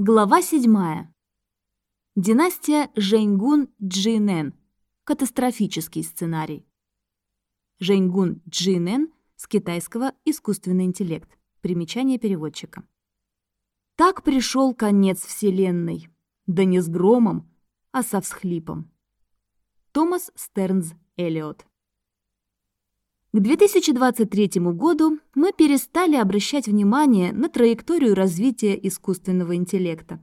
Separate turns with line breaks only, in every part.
Глава 7. Династия Жэньгун Джинэн. Катастрофический сценарий. Жэньгун Джинэн с китайского «Искусственный интеллект». Примечание переводчика. Так пришел конец Вселенной. Да не с громом, а со всхлипом. Томас Стернс Эллиот. К 2023 году мы перестали обращать внимание на траекторию развития искусственного интеллекта.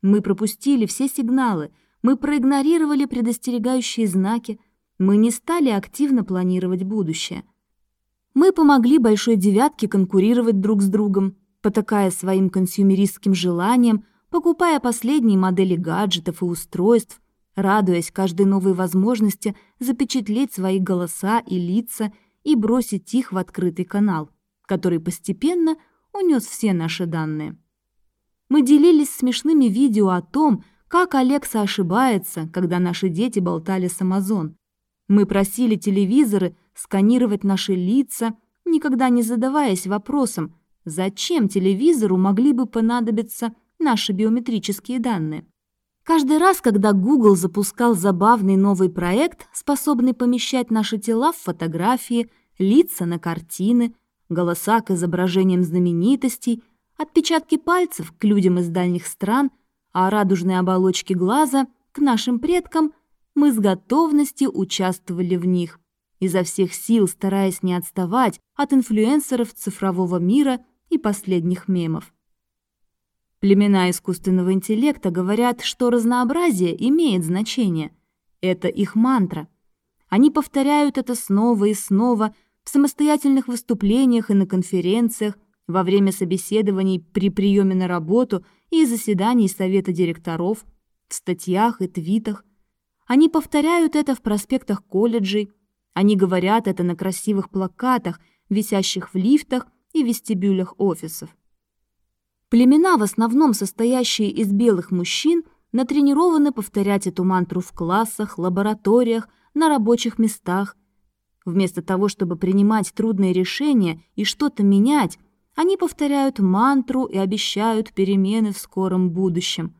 Мы пропустили все сигналы, мы проигнорировали предостерегающие знаки, мы не стали активно планировать будущее. Мы помогли «Большой девятке» конкурировать друг с другом, потакая своим консюмеристским желанием, покупая последние модели гаджетов и устройств, радуясь каждой новой возможности запечатлеть свои голоса и лица – и бросить их в открытый канал, который постепенно унес все наши данные. Мы делились смешными видео о том, как Алекса ошибается, когда наши дети болтали с Амазон. Мы просили телевизоры сканировать наши лица, никогда не задаваясь вопросом, зачем телевизору могли бы понадобиться наши биометрические данные. Каждый раз, когда Google запускал забавный новый проект, способный помещать наши тела в фотографии, лица на картины, голоса к изображениям знаменитостей, отпечатки пальцев к людям из дальних стран, а радужные оболочки глаза к нашим предкам, мы с готовностью участвовали в них, изо всех сил стараясь не отставать от инфлюенсеров цифрового мира и последних мемов. Племена искусственного интеллекта говорят, что разнообразие имеет значение. Это их мантра. Они повторяют это снова и снова в самостоятельных выступлениях и на конференциях, во время собеседований при приеме на работу и заседаний совета директоров, в статьях и твитах. Они повторяют это в проспектах колледжей, они говорят это на красивых плакатах, висящих в лифтах и вестибюлях офисов. Племена, в основном состоящие из белых мужчин, натренированы повторять эту мантру в классах, лабораториях, на рабочих местах. Вместо того, чтобы принимать трудные решения и что-то менять, они повторяют мантру и обещают перемены в скором будущем.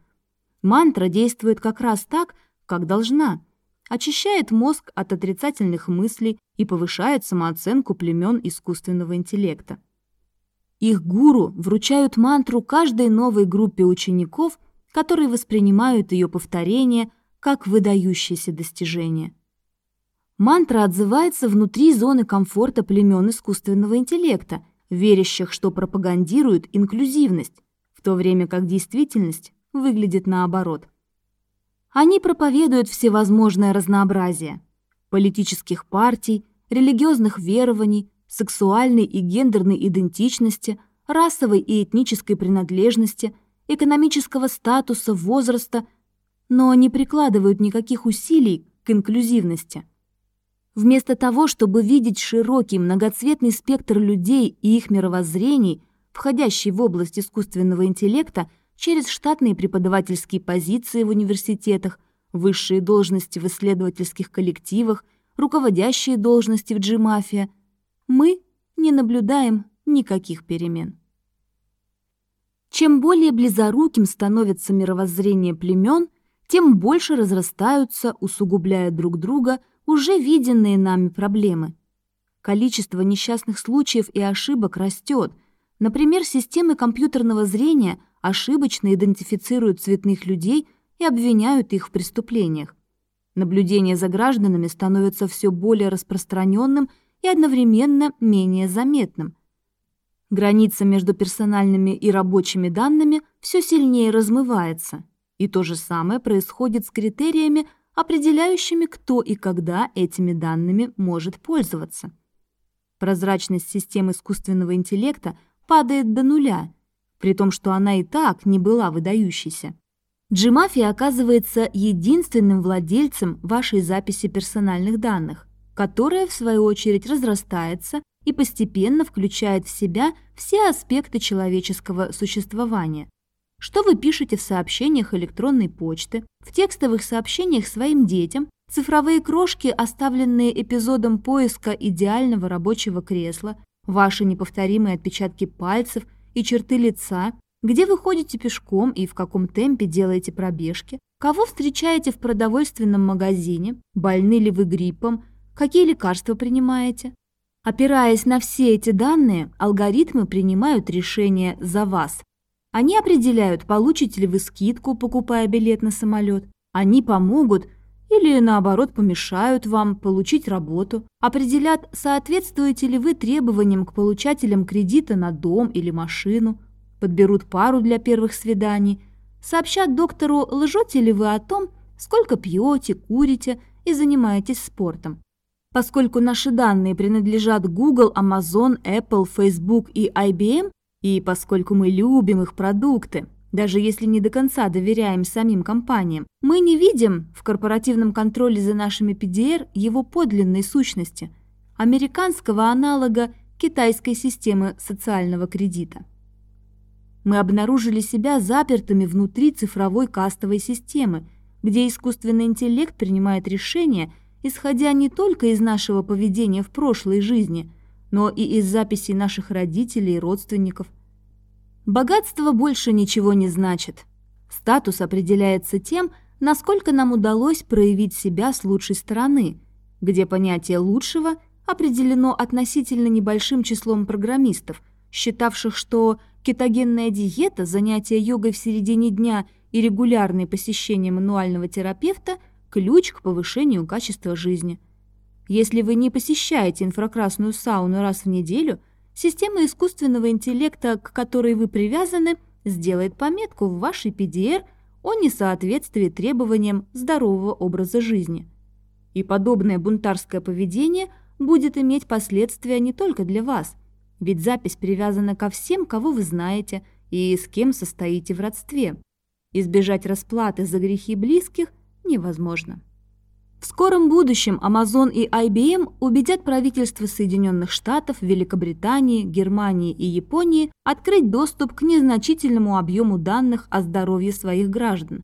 Мантра действует как раз так, как должна. Очищает мозг от отрицательных мыслей и повышает самооценку племен искусственного интеллекта. Их гуру вручают мантру каждой новой группе учеников, которые воспринимают ее повторение как выдающееся достижение. Мантра отзывается внутри зоны комфорта племен искусственного интеллекта, верящих, что пропагандирует инклюзивность, в то время как действительность выглядит наоборот. Они проповедуют всевозможное разнообразие политических партий, религиозных верований, сексуальной и гендерной идентичности, расовой и этнической принадлежности, экономического статуса, возраста, но не прикладывают никаких усилий к инклюзивности. Вместо того, чтобы видеть широкий многоцветный спектр людей и их мировоззрений, входящий в область искусственного интеллекта через штатные преподавательские позиции в университетах, высшие должности в исследовательских коллективах, руководящие должности в G-мафия – мы не наблюдаем никаких перемен. Чем более близоруким становится мировоззрение племен, тем больше разрастаются, усугубляя друг друга, уже виденные нами проблемы. Количество несчастных случаев и ошибок растет. Например, системы компьютерного зрения ошибочно идентифицируют цветных людей и обвиняют их в преступлениях. Наблюдение за гражданами становится все более распространенным и одновременно менее заметным. Граница между персональными и рабочими данными все сильнее размывается, и то же самое происходит с критериями, определяющими, кто и когда этими данными может пользоваться. Прозрачность систем искусственного интеллекта падает до нуля, при том, что она и так не была выдающейся. Джимафия оказывается единственным владельцем вашей записи персональных данных которая, в свою очередь, разрастается и постепенно включает в себя все аспекты человеческого существования. Что вы пишете в сообщениях электронной почты, в текстовых сообщениях своим детям, цифровые крошки, оставленные эпизодом поиска идеального рабочего кресла, ваши неповторимые отпечатки пальцев и черты лица, где вы ходите пешком и в каком темпе делаете пробежки, кого встречаете в продовольственном магазине, больны ли вы гриппом, какие лекарства принимаете. Опираясь на все эти данные, алгоритмы принимают решения за вас. Они определяют, получите ли вы скидку, покупая билет на самолет. Они помогут или, наоборот, помешают вам получить работу. Определят, соответствуете ли вы требованиям к получателям кредита на дом или машину. Подберут пару для первых свиданий. Сообщат доктору, лжете ли вы о том, сколько пьете, курите и занимаетесь спортом. Поскольку наши данные принадлежат Google, Amazon, Apple, Facebook и IBM, и поскольку мы любим их продукты, даже если не до конца доверяем самим компаниям, мы не видим в корпоративном контроле за нашими PDR его подлинной сущности, американского аналога китайской системы социального кредита. Мы обнаружили себя запертыми внутри цифровой кастовой системы, где искусственный интеллект принимает решения – исходя не только из нашего поведения в прошлой жизни, но и из записей наших родителей и родственников. Богатство больше ничего не значит. Статус определяется тем, насколько нам удалось проявить себя с лучшей стороны, где понятие «лучшего» определено относительно небольшим числом программистов, считавших, что кетогенная диета, занятие йогой в середине дня и регулярное посещение мануального терапевта – ключ к повышению качества жизни. Если вы не посещаете инфракрасную сауну раз в неделю, система искусственного интеллекта, к которой вы привязаны, сделает пометку в вашей PDR о несоответствии требованиям здорового образа жизни. И подобное бунтарское поведение будет иметь последствия не только для вас, ведь запись привязана ко всем, кого вы знаете и с кем состоите в родстве. Избежать расплаты за грехи близких – невозможно. В скором будущем Amazon и IBM убедят правительства Соединенных Штатов, Великобритании, Германии и Японии открыть доступ к незначительному объему данных о здоровье своих граждан.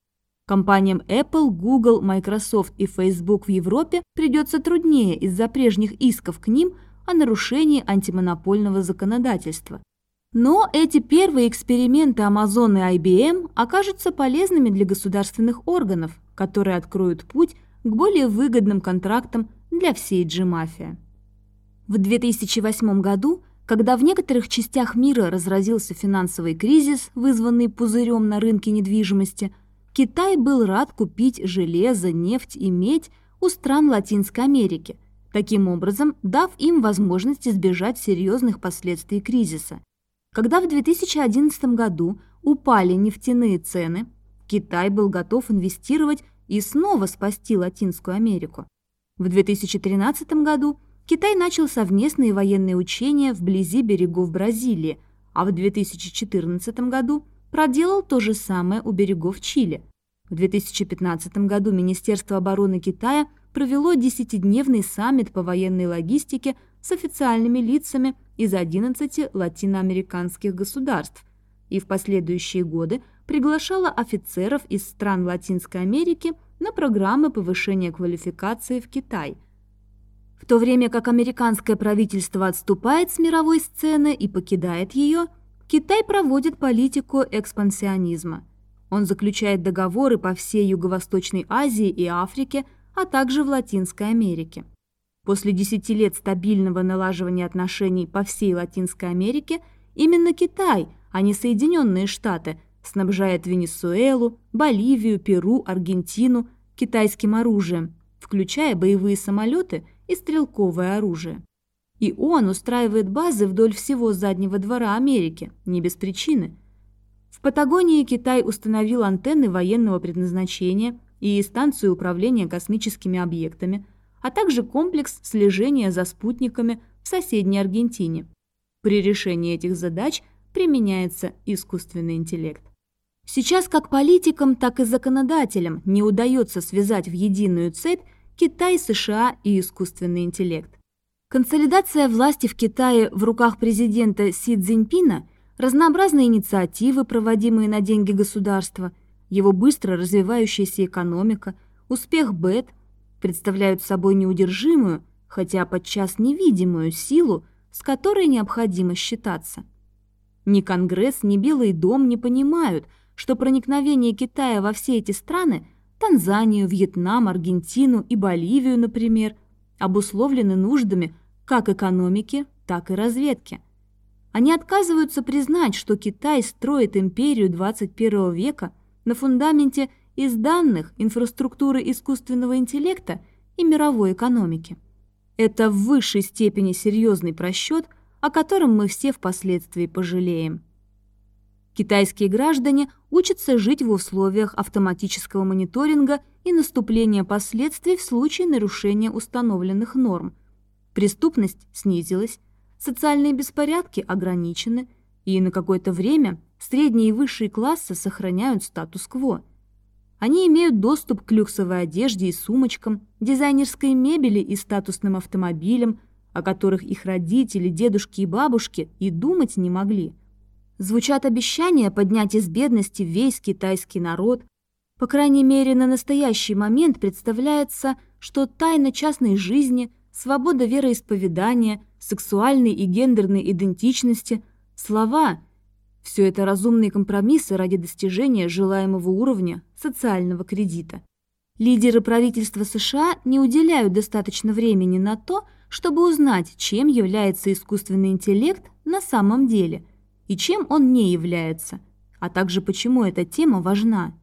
Компаниям Apple, Google, Microsoft и Facebook в Европе придется труднее из-за прежних исков к ним о нарушении антимонопольного законодательства. Но эти первые эксперименты Amazon и IBM окажутся полезными для государственных органов, которые откроют путь к более выгодным контрактам для всей G-мафия. В 2008 году, когда в некоторых частях мира разразился финансовый кризис, вызванный пузырем на рынке недвижимости, Китай был рад купить железо, нефть и медь у стран Латинской Америки, таким образом дав им возможность избежать серьезных последствий кризиса. Когда в 2011 году упали нефтяные цены, Китай был готов инвестировать и снова спасти Латинскую Америку. В 2013 году Китай начал совместные военные учения вблизи берегов Бразилии, а в 2014 году проделал то же самое у берегов Чили. В 2015 году Министерство обороны Китая провело десятидневный саммит по военной логистике с официальными лицами из 11 латиноамериканских государств и в последующие годы приглашала офицеров из стран Латинской Америки на программы повышения квалификации в Китай. В то время как американское правительство отступает с мировой сцены и покидает ее, Китай проводит политику экспансионизма. Он заключает договоры по всей Юго-Восточной Азии и Африке, а также в Латинской Америке. После 10 лет стабильного налаживания отношений по всей Латинской Америке именно Китай, а не Соединенные Штаты – снабжает Венесуэлу, Боливию, Перу, Аргентину китайским оружием, включая боевые самолеты и стрелковое оружие. И он устраивает базы вдоль всего заднего двора Америки, не без причины. В Патагонии Китай установил антенны военного предназначения и станцию управления космическими объектами, а также комплекс слежения за спутниками в соседней Аргентине. При решении этих задач применяется искусственный интеллект. Сейчас как политикам, так и законодателям не удается связать в единую цепь Китай, США и искусственный интеллект. Консолидация власти в Китае в руках президента Си Цзиньпина, разнообразные инициативы, проводимые на деньги государства, его быстро развивающаяся экономика, успех БЭТ представляют собой неудержимую, хотя подчас невидимую силу, с которой необходимо считаться. Ни Конгресс, ни Белый дом не понимают, что проникновение Китая во все эти страны – Танзанию, Вьетнам, Аргентину и Боливию, например – обусловлены нуждами как экономики, так и разведки. Они отказываются признать, что Китай строит империю 21 века на фундаменте из данных, инфраструктуры искусственного интеллекта и мировой экономики. Это в высшей степени серьезный просчет, о котором мы все впоследствии пожалеем. Китайские граждане учатся жить в условиях автоматического мониторинга и наступления последствий в случае нарушения установленных норм. Преступность снизилась, социальные беспорядки ограничены, и на какое-то время средние и высшие классы сохраняют статус-кво. Они имеют доступ к люксовой одежде и сумочкам, дизайнерской мебели и статусным автомобилям, о которых их родители, дедушки и бабушки и думать не могли. Звучат обещания поднять из бедности весь китайский народ. По крайней мере, на настоящий момент представляется, что тайна частной жизни, свобода вероисповедания, сексуальной и гендерной идентичности, слова – все это разумные компромиссы ради достижения желаемого уровня социального кредита. Лидеры правительства США не уделяют достаточно времени на то, чтобы узнать, чем является искусственный интеллект на самом деле и чем он не является, а также почему эта тема важна.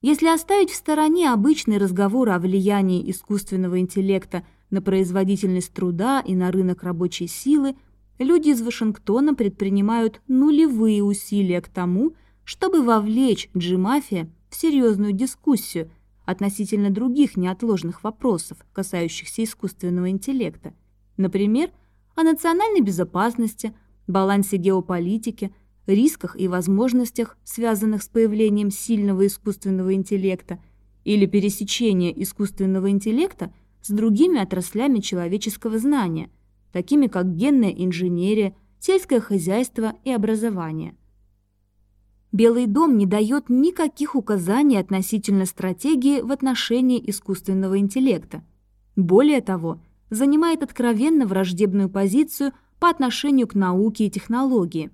Если оставить в стороне обычный разговор о влиянии искусственного интеллекта на производительность труда и на рынок рабочей силы – люди из Вашингтона предпринимают нулевые усилия к тому, чтобы вовлечь G-мафия в серьезную дискуссию относительно других неотложных вопросов, касающихся искусственного интеллекта. Например, о национальной безопасности, балансе геополитики, рисках и возможностях, связанных с появлением сильного искусственного интеллекта или пересечения искусственного интеллекта с другими отраслями человеческого знания – такими как генная инженерия, сельское хозяйство и образование. Белый дом не дает никаких указаний относительно стратегии в отношении искусственного интеллекта. Более того, занимает откровенно враждебную позицию по отношению к науке и технологии.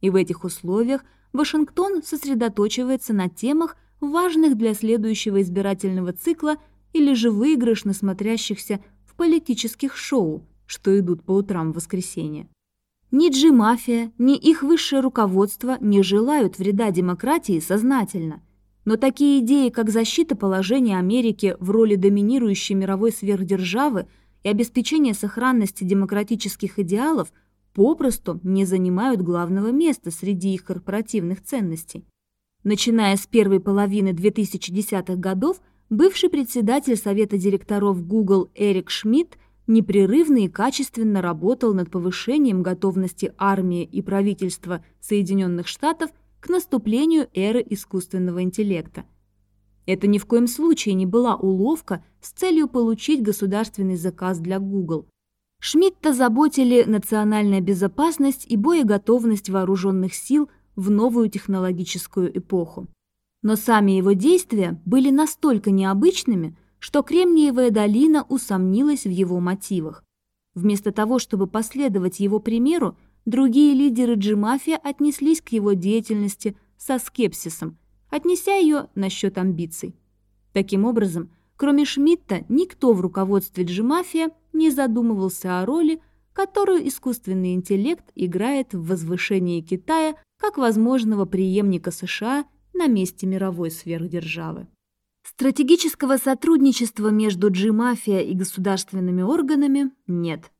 И в этих условиях Вашингтон сосредоточивается на темах, важных для следующего избирательного цикла или же выигрышно смотрящихся в политических шоу, что идут по утрам в воскресенье. Ни Джи-мафия, ни их высшее руководство не желают вреда демократии сознательно. Но такие идеи, как защита положения Америки в роли доминирующей мировой сверхдержавы и обеспечение сохранности демократических идеалов, попросту не занимают главного места среди их корпоративных ценностей. Начиная с первой половины 2010-х годов, бывший председатель Совета директоров Google Эрик Шмидт непрерывно и качественно работал над повышением готовности армии и правительства Соединенных Штатов к наступлению эры искусственного интеллекта. Это ни в коем случае не была уловка с целью получить государственный заказ для Google. Шмидта заботили национальная безопасность и боеготовность вооруженных сил в новую технологическую эпоху. Но сами его действия были настолько необычными, что Кремниевая долина усомнилась в его мотивах. Вместо того, чтобы последовать его примеру, другие лидеры G-мафия отнеслись к его деятельности со скепсисом, отнеся ее насчет амбиций. Таким образом, кроме Шмидта, никто в руководстве G-мафия не задумывался о роли, которую искусственный интеллект играет в возвышении Китая как возможного преемника США на месте мировой сверхдержавы. Стратегического сотрудничества между G-мафия и государственными органами нет.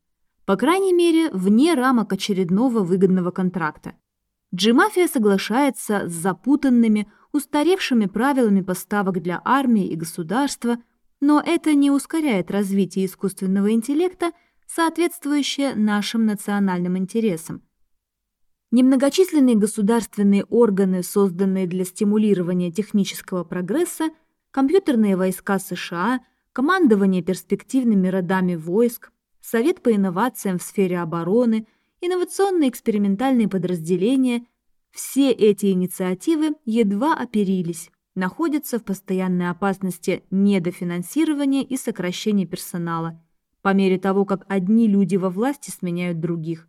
По крайней мере, вне рамок очередного выгодного контракта. G-мафия соглашается с запутанными, устаревшими правилами поставок для армии и государства, но это не ускоряет развитие искусственного интеллекта, соответствующее нашим национальным интересам. Немногочисленные государственные органы, созданные для стимулирования технического прогресса – компьютерные войска США, командование перспективными родами войск, Совет по инновациям в сфере обороны, инновационные экспериментальные подразделения – все эти инициативы едва оперились, находятся в постоянной опасности недофинансирования и сокращения персонала, по мере того, как одни люди во власти сменяют других.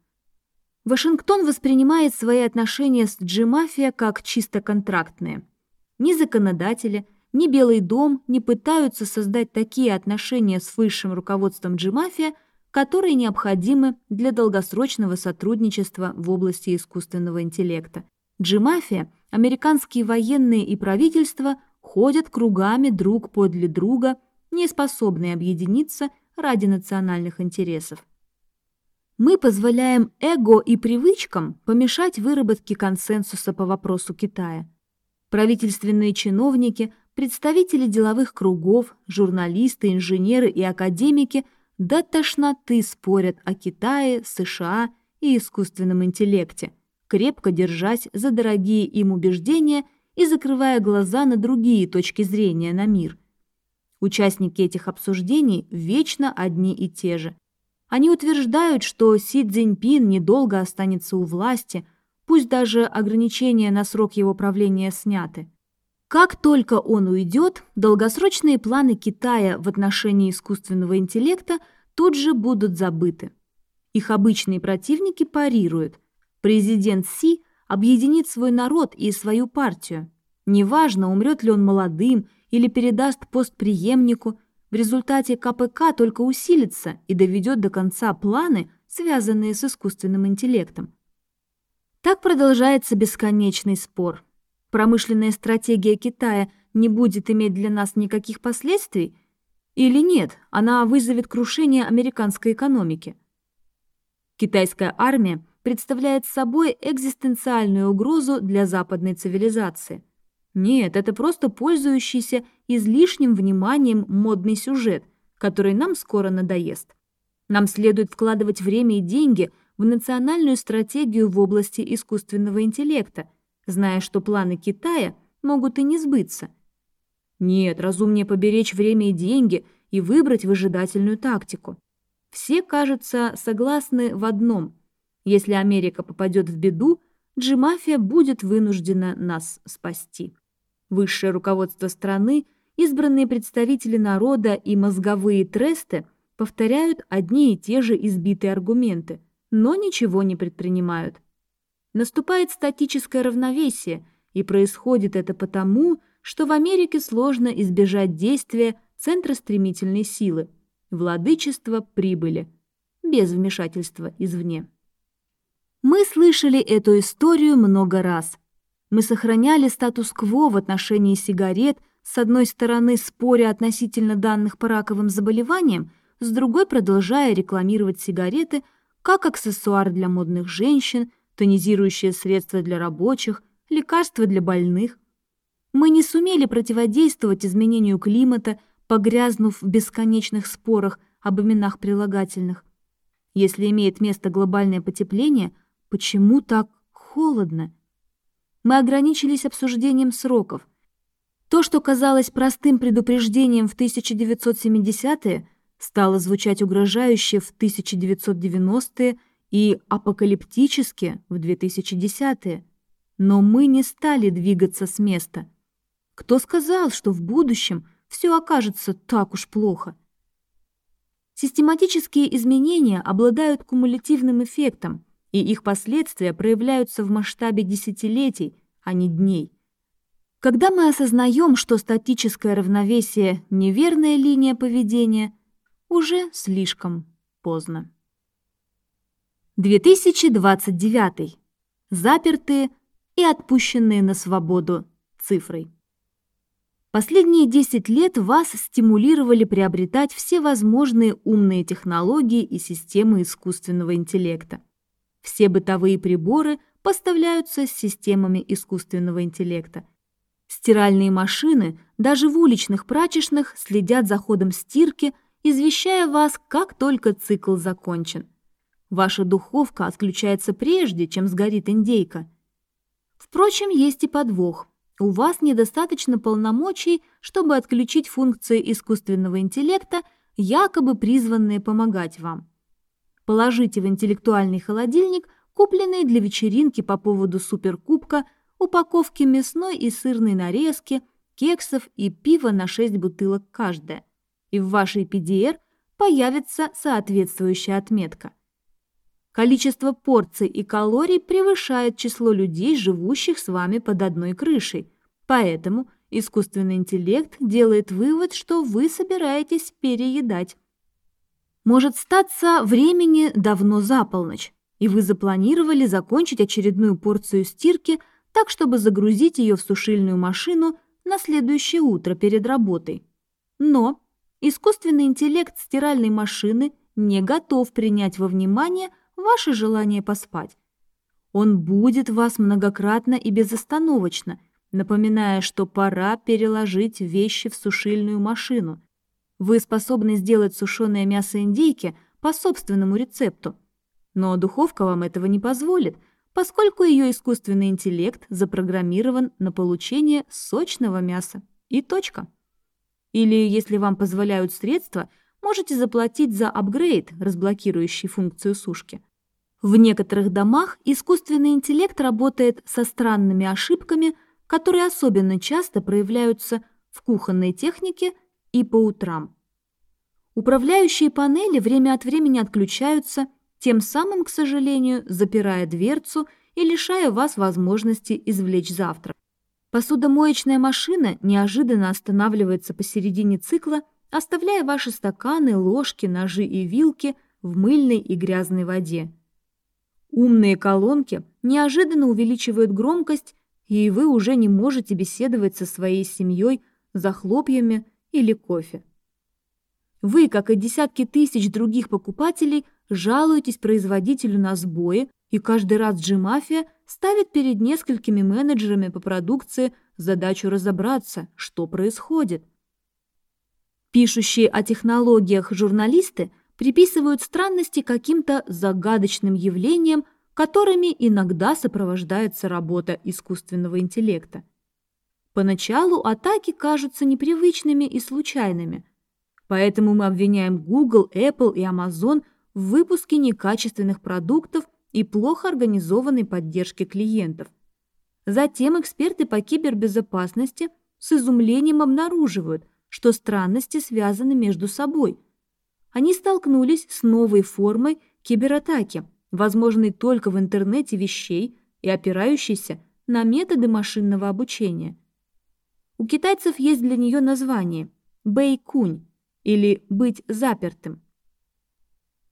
Вашингтон воспринимает свои отношения с G-мафия как чисто контрактные. Ни законодатели, ни Белый дом не пытаются создать такие отношения с высшим руководством G-мафия, которые необходимы для долгосрочного сотрудничества в области искусственного интеллекта. G-мафия, американские военные и правительства ходят кругами друг подле друга, не способные объединиться ради национальных интересов. Мы позволяем эго и привычкам помешать выработке консенсуса по вопросу Китая. Правительственные чиновники, представители деловых кругов, журналисты, инженеры и академики до тошноты спорят о Китае, США и искусственном интеллекте, крепко держась за дорогие им убеждения и закрывая глаза на другие точки зрения на мир. Участники этих обсуждений вечно одни и те же. Они утверждают, что Си Цзиньпин недолго останется у власти, пусть даже ограничения на срок его правления сняты. Как только он уйдет, долгосрочные планы Китая в отношении искусственного интеллекта тут же будут забыты. Их обычные противники парируют. Президент Си объединит свой народ и свою партию. Неважно, умрет ли он молодым или передаст пост преемнику, в результате КПК только усилится и доведет до конца планы, связанные с искусственным интеллектом. Так продолжается бесконечный спор. Промышленная стратегия Китая не будет иметь для нас никаких последствий? Или нет, она вызовет крушение американской экономики? Китайская армия представляет собой экзистенциальную угрозу для западной цивилизации – нет, это просто пользующийся излишним вниманием модный сюжет, который нам скоро надоест. Нам следует вкладывать время и деньги в национальную стратегию в области искусственного интеллекта, зная, что планы Китая могут и не сбыться. Нет, разумнее поберечь время и деньги и выбрать выжидательную тактику. Все, кажется, согласны в одном. Если Америка попадет в беду, Джимафия будет вынуждена нас спасти. Высшее руководство страны, избранные представители народа и мозговые тресты повторяют одни и те же избитые аргументы, но ничего не предпринимают. Наступает статическое равновесие, и происходит это потому, что в Америке сложно избежать действия центра стремительной силы, владычества прибыли, без вмешательства извне. Мы слышали эту историю много раз – мы сохраняли статус-кво в отношении сигарет, с одной стороны споря относительно данных по раковым заболеваниям, с другой продолжая рекламировать сигареты как аксессуар для модных женщин, тонизирующее средство для рабочих, лекарство для больных. Мы не сумели противодействовать изменению климата, погрязнув в бесконечных спорах об именах прилагательных. Если имеет место глобальное потепление, почему так холодно? мы ограничились обсуждением сроков. То, что казалось простым предупреждением в 1970-е, стало звучать угрожающе в 1990-е и апокалиптически в 2010-е. Но мы не стали двигаться с места. Кто сказал, что в будущем все окажется так уж плохо? Систематические изменения обладают кумулятивным эффектом – и их последствия проявляются в масштабе десятилетий, а не дней. Когда мы осознаем, что статическое равновесие – неверная линия поведения, уже слишком поздно. 2029. Запертые и отпущенные на свободу цифрой. Последние 10 лет вас стимулировали приобретать все возможные умные технологии и системы искусственного интеллекта. Все бытовые приборы поставляются с системами искусственного интеллекта. Стиральные машины даже в уличных прачечных следят за ходом стирки, извещая вас, как только цикл закончен. Ваша духовка отключается прежде, чем сгорит индейка. Впрочем, есть и подвох. У вас недостаточно полномочий, чтобы отключить функции искусственного интеллекта, якобы призванные помогать вам. Положите в интеллектуальный холодильник купленные для вечеринки по поводу суперкубка упаковки мясной и сырной нарезки, кексов и пива на 6 бутылок каждая. И в вашей PDR появится соответствующая отметка. Количество порций и калорий превышает число людей, живущих с вами под одной крышей. Поэтому искусственный интеллект делает вывод, что вы собираетесь переедать. Может статься времени давно за полночь, и вы запланировали закончить очередную порцию стирки так, чтобы загрузить ее в сушильную машину на следующее утро перед работой. Но искусственный интеллект стиральной машины не готов принять во внимание – ваше желание поспать. Он будет вас многократно и безостановочно, напоминая, что пора переложить вещи в сушильную машину. Вы способны сделать сушеное мясо индейки по собственному рецепту, но духовка вам этого не позволит, поскольку ее искусственный интеллект запрограммирован на получение сочного мяса. И точка. Или, если вам позволяют средства, можете заплатить за апгрейд, разблокирующий функцию сушки. В некоторых домах искусственный интеллект работает со странными ошибками, которые особенно часто проявляются в кухонной технике и по утрам. Управляющие панели время от времени отключаются, тем самым, к сожалению, запирая дверцу и лишая вас возможности извлечь завтрак. Посудомоечная машина неожиданно останавливается посередине цикла, оставляя ваши стаканы, ложки, ножи и вилки в мыльной и грязной воде. Умные колонки неожиданно увеличивают громкость, и вы уже не можете беседовать со своей семьей за хлопьями или кофе. Вы, как и десятки тысяч других покупателей, жалуетесь производителю на сбои, и каждый раз G-мафия ставит перед несколькими менеджерами по продукции задачу разобраться, что происходит. Пишущие о технологиях журналисты – приписывают странности каким-то загадочным явлениям, которыми иногда сопровождается работа искусственного интеллекта. Поначалу атаки кажутся непривычными и случайными, поэтому мы обвиняем Google, Apple и Amazon в выпуске некачественных продуктов и плохо организованной поддержке клиентов. Затем эксперты по кибербезопасности с изумлением обнаруживают, что странности связаны между собой – они столкнулись с новой формой кибератаки, возможной только в интернете вещей и опирающейся на методы машинного обучения. У китайцев есть для нее название «бэйкунь» или «быть запертым».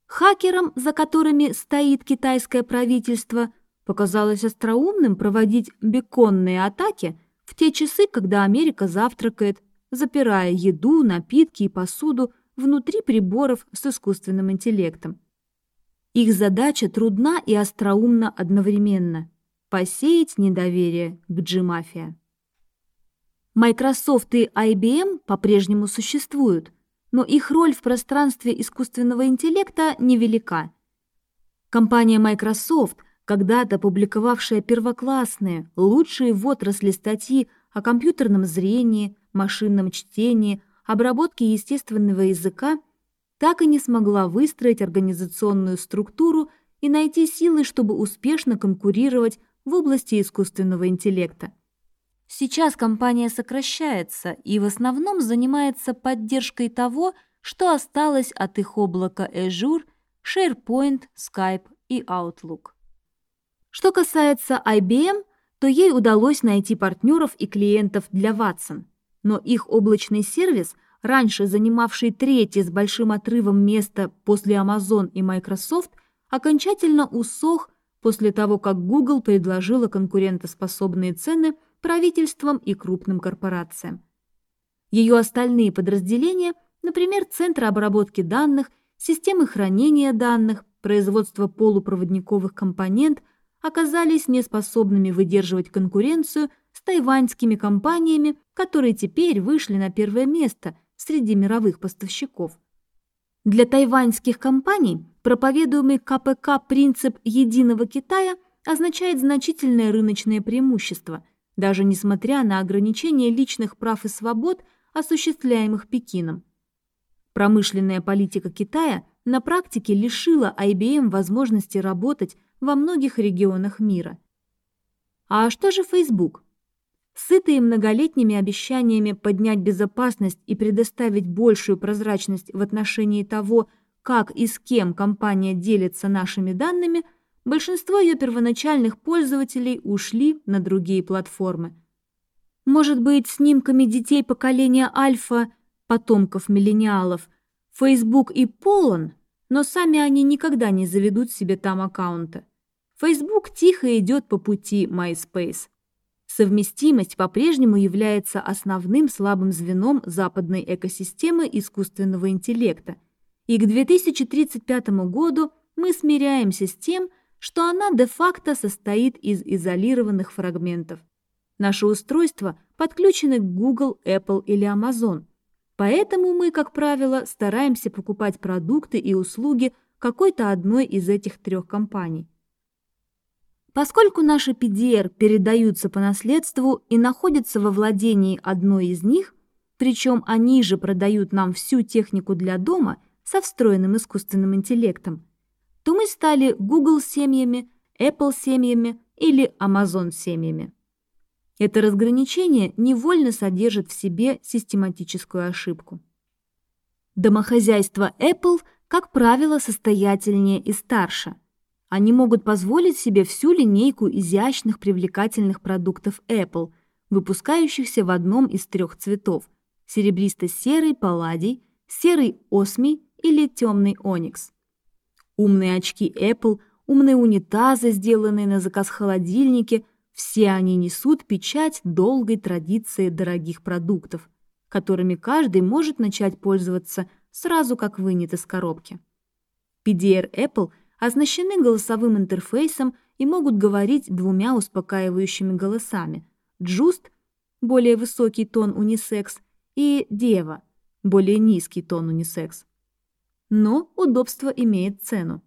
Хакерам, за которыми стоит китайское правительство, показалось остроумным проводить беконные атаки в те часы, когда Америка завтракает, запирая еду, напитки и посуду внутри приборов с искусственным интеллектом. Их задача трудна и остроумна одновременно – посеять недоверие к G-мафия. Microsoft и IBM по-прежнему существуют, но их роль в пространстве искусственного интеллекта невелика. Компания Microsoft, когда-то публиковавшая первоклассные, лучшие в отрасли статьи о компьютерном зрении, машинном чтении, обработки естественного языка так и не смогла выстроить организационную структуру и найти силы, чтобы успешно конкурировать в области искусственного интеллекта. Сейчас компания сокращается и в основном занимается поддержкой того, что осталось от их облака Azure, SharePoint, Skype и Outlook. Что касается IBM, то ей удалось найти партнеров и клиентов для Watson – но их облачный сервис, раньше занимавший третье с большим отрывом место после Amazon и Microsoft, окончательно усох после того, как Google предложила конкурентоспособные цены правительствам и крупным корпорациям. Ее остальные подразделения, например, центры обработки данных, системы хранения данных, производство полупроводниковых компонент, оказались неспособными выдерживать конкуренцию с тайваньскими компаниями, которые теперь вышли на первое место среди мировых поставщиков. Для тайваньских компаний проповедуемый КПК принцип единого Китая означает значительное рыночное преимущество, даже несмотря на ограничения личных прав и свобод, осуществляемых Пекином. Промышленная политика Китая на практике лишила IBM возможности работать во многих регионах мира. А что же Facebook? Сытые многолетними обещаниями поднять безопасность и предоставить большую прозрачность в отношении того, как и с кем компания делится нашими данными, большинство ее первоначальных пользователей ушли на другие платформы. Может быть, снимками детей поколения альфа, потомков миллениалов, Facebook и полон, но сами они никогда не заведут себе там аккаунта. Facebook тихо идет по пути MySpace. Совместимость по-прежнему является основным слабым звеном западной экосистемы искусственного интеллекта. И к 2035 году мы смиряемся с тем, что она де-факто состоит из изолированных фрагментов. Наши устройства подключены к Google, Apple или Amazon. Поэтому мы, как правило, стараемся покупать продукты и услуги какой-то одной из этих трех компаний. Поскольку наши PDR передаются по наследству и находятся во владении одной из них, причем они же продают нам всю технику для дома со встроенным искусственным интеллектом, то мы стали Google семьями, Apple семьями или Amazon семьями. Это разграничение невольно содержит в себе систематическую ошибку. Домохозяйство Apple, как правило, состоятельнее и старше – они могут позволить себе всю линейку изящных привлекательных продуктов Apple, выпускающихся в одном из трех цветов – серебристо-серый палладий, серый осмий или темный оникс. Умные очки Apple, умные унитазы, сделанные на заказ холодильнике – все они несут печать долгой традиции дорогих продуктов, которыми каждый может начать пользоваться сразу как вынят из коробки. PDR Apple – оснащены голосовым интерфейсом и могут говорить двумя успокаивающими голосами. Джуст – более высокий тон унисекс, и Дева – более низкий тон унисекс. Но удобство имеет цену.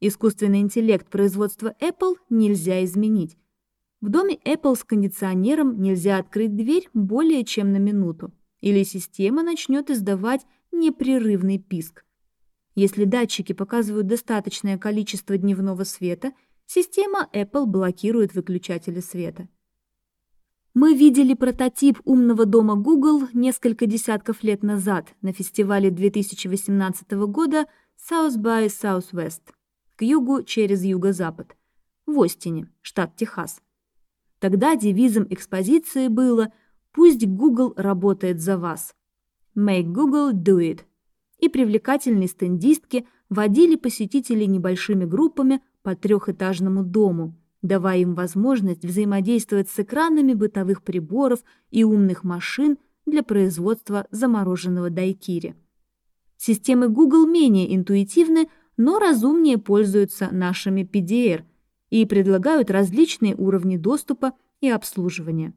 Искусственный интеллект производства Apple нельзя изменить. В доме Apple с кондиционером нельзя открыть дверь более чем на минуту, или система начнет издавать непрерывный писк. Если датчики показывают достаточное количество дневного света, система Apple блокирует выключатели света. Мы видели прототип умного дома Google несколько десятков лет назад на фестивале 2018 года South by Southwest, к югу через юго-запад, в Остине, штат Техас. Тогда девизом экспозиции было «Пусть Google работает за вас». Make Google do it – и привлекательные стендистки водили посетителей небольшими группами по трехэтажному дому, давая им возможность взаимодействовать с экранами бытовых приборов и умных машин для производства замороженного дайкири. Системы Google менее интуитивны, но разумнее пользуются нашими PDR и предлагают различные уровни доступа и обслуживания.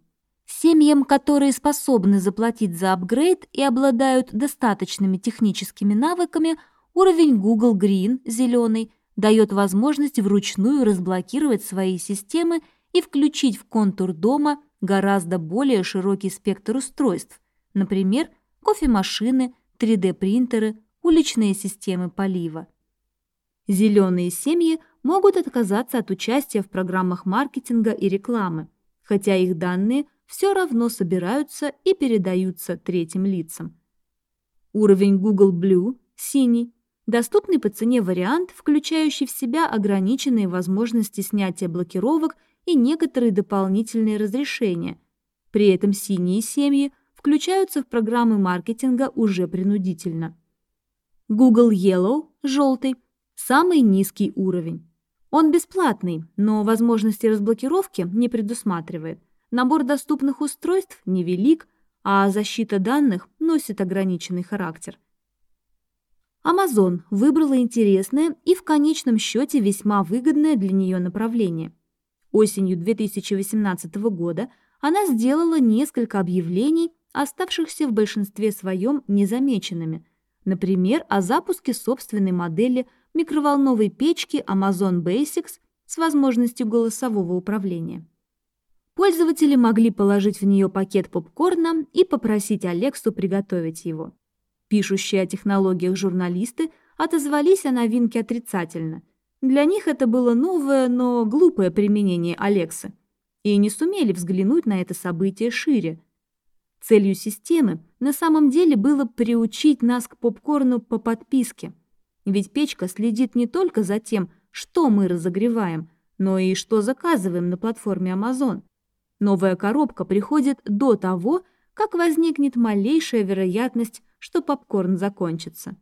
Семьям, которые способны заплатить за апгрейд и обладают достаточными техническими навыками, уровень Google Green, зеленый, дает возможность вручную разблокировать свои системы и включить в контур дома гораздо более широкий спектр устройств, например, кофемашины, 3D-принтеры, уличные системы полива. Зеленые семьи могут отказаться от участия в программах маркетинга и рекламы, хотя их данные – все равно собираются и передаются третьим лицам. Уровень Google Blue – синий, доступный по цене вариант, включающий в себя ограниченные возможности снятия блокировок и некоторые дополнительные разрешения. При этом синие семьи включаются в программы маркетинга уже принудительно. Google Yellow – желтый, самый низкий уровень. Он бесплатный, но возможности разблокировки не предусматривает. Набор доступных устройств невелик, а защита данных носит ограниченный характер. Amazon выбрала интересное и в конечном счете весьма выгодное для нее направление. Осенью 2018 года она сделала несколько объявлений, оставшихся в большинстве своем незамеченными, например, о запуске собственной модели микроволновой печки Amazon Basics с возможностью голосового управления. Пользователи могли положить в нее пакет попкорна и попросить Алексу приготовить его. Пишущие о технологиях журналисты отозвались о новинке отрицательно. Для них это было новое, но глупое применение Алексы. И не сумели взглянуть на это событие шире. Целью системы на самом деле было приучить нас к попкорну по подписке. Ведь печка следит не только за тем, что мы разогреваем, но и что заказываем на платформе Amazon. Новая коробка приходит до того, как возникнет малейшая вероятность, что попкорн закончится.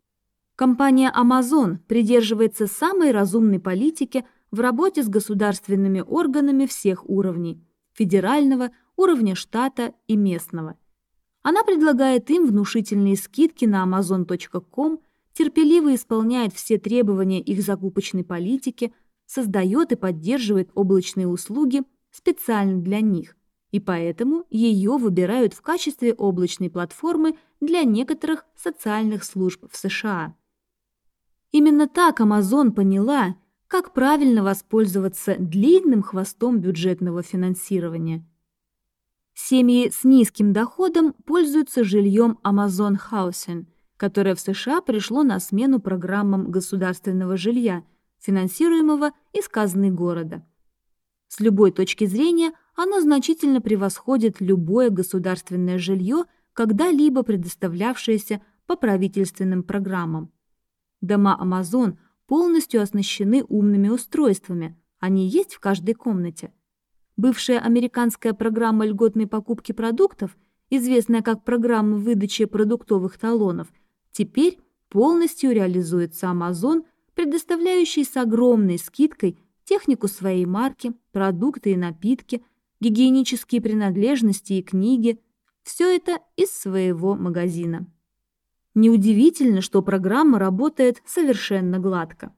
Компания Amazon придерживается самой разумной политики в работе с государственными органами всех уровней – федерального, уровня штата и местного. Она предлагает им внушительные скидки на amazon.com, терпеливо исполняет все требования их закупочной политики, создает и поддерживает облачные услуги специально для них, и поэтому ее выбирают в качестве облачной платформы для некоторых социальных служб в США. Именно так Amazon поняла, как правильно воспользоваться длинным хвостом бюджетного финансирования. Семьи с низким доходом пользуются жильем Amazon Housing, которое в США пришло на смену программам государственного жилья, финансируемого из казны города. С любой точки зрения оно значительно превосходит любое государственное жилье, когда-либо предоставлявшееся по правительственным программам. Дома Amazon полностью оснащены умными устройствами, они есть в каждой комнате. Бывшая американская программа льготной покупки продуктов, известная как программа выдачи продуктовых талонов, теперь полностью реализуется Amazon, предоставляющий с огромной скидкой технику своей марки, продукты и напитки, гигиенические принадлежности и книги. Все это из своего магазина. Неудивительно, что программа работает совершенно гладко.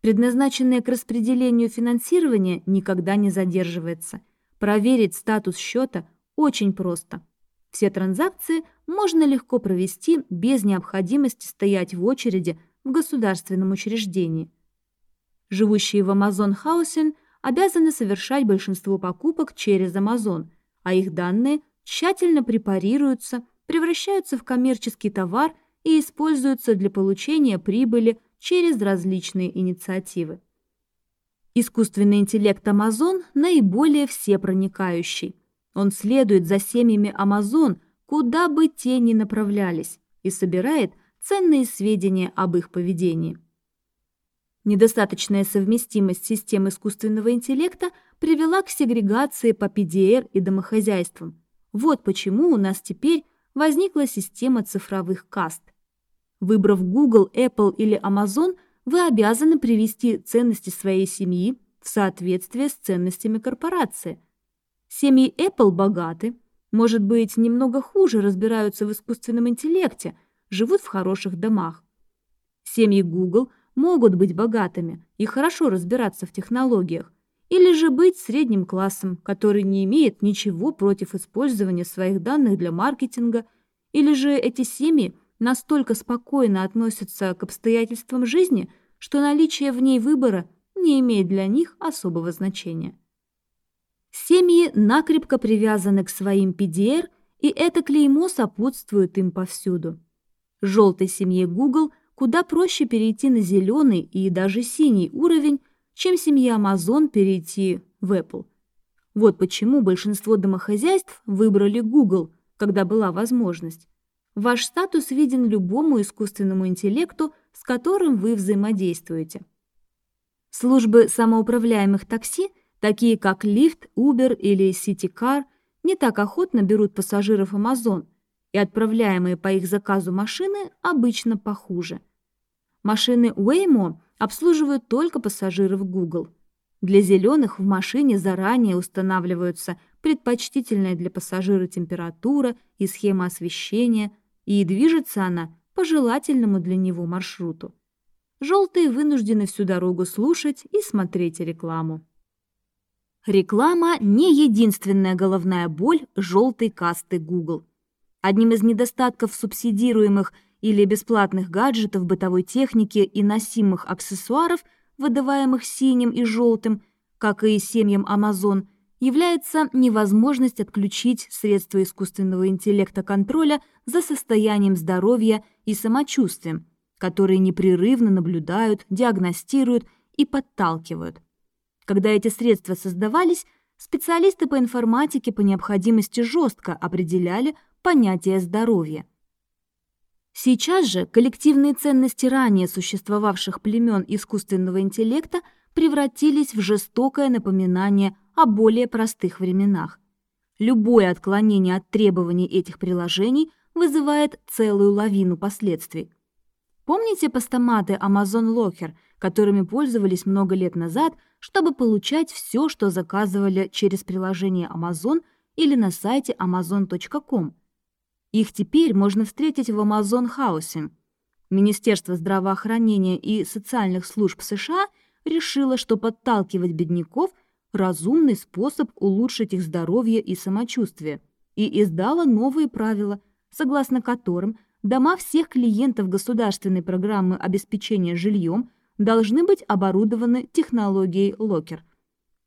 Предназначенное к распределению финансирования никогда не задерживается. Проверить статус счета очень просто. Все транзакции можно легко провести без необходимости стоять в очереди в государственном учреждении. Живущие в Housing обязаны совершать большинство покупок через Amazon, а их данные тщательно препарируются, превращаются в коммерческий товар – и используются для получения прибыли через различные инициативы. Искусственный интеллект Amazon наиболее всепроникающий. Он следует за семьями Amazon, куда бы те ни направлялись, и собирает ценные сведения об их поведении. Недостаточная совместимость систем искусственного интеллекта привела к сегрегации по PDR и домохозяйствам. Вот почему у нас теперь возникла система цифровых каст. Выбрав Google, Apple или Amazon, вы обязаны привести ценности своей семьи в соответствие с ценностями корпорации. Семьи Apple богаты, может быть, немного хуже разбираются в искусственном интеллекте, живут в хороших домах. Семьи Google могут быть богатыми и хорошо разбираться в технологиях, или же быть средним классом, который не имеет ничего против использования своих данных для маркетинга, или же эти семьи – настолько спокойно относятся к обстоятельствам жизни, что наличие в ней выбора не имеет для них особого значения. Семьи накрепко привязаны к своим PDR, и это клеймо сопутствует им повсюду. Желтой семье Google куда проще перейти на зеленый и даже синий уровень, чем семье Amazon перейти в Apple. Вот почему большинство домохозяйств выбрали Google, когда была возможность. Ваш статус виден любому искусственному интеллекту, с которым вы взаимодействуете. Службы самоуправляемых такси, такие как Lyft, Uber или CityCar, не так охотно берут пассажиров Amazon, и отправляемые по их заказу машины обычно похуже. Машины Waymo обслуживают только пассажиров Google. Для зеленых в машине заранее устанавливаются предпочтительная для пассажира температура и схема освещения – и движется она по желательному для него маршруту. Желтые вынуждены всю дорогу слушать и смотреть рекламу. Реклама – не единственная головная боль желтой касты Google. Одним из недостатков субсидируемых или бесплатных гаджетов, бытовой техники и носимых аксессуаров, выдаваемых синим и желтым, как и семьям Amazon, является невозможность отключить средства искусственного интеллекта контроля за состоянием здоровья и самочувствием, которые непрерывно наблюдают, диагностируют и подталкивают. Когда эти средства создавались, специалисты по информатике по необходимости жестко определяли понятие здоровья. Сейчас же коллективные ценности ранее существовавших племен искусственного интеллекта превратились в жестокое напоминание о более простых временах. Любое отклонение от требований этих приложений вызывает целую лавину последствий. Помните постаматы Amazon Locker, которыми пользовались много лет назад, чтобы получать все, что заказывали через приложение Amazon или на сайте amazon.com? Их теперь можно встретить в Housing. Министерство здравоохранения и социальных служб США решило, что подталкивать бедняков – разумный способ улучшить их здоровье и самочувствие, и издало новые правила, согласно которым дома всех клиентов государственной программы обеспечения жильем должны быть оборудованы технологией Locker.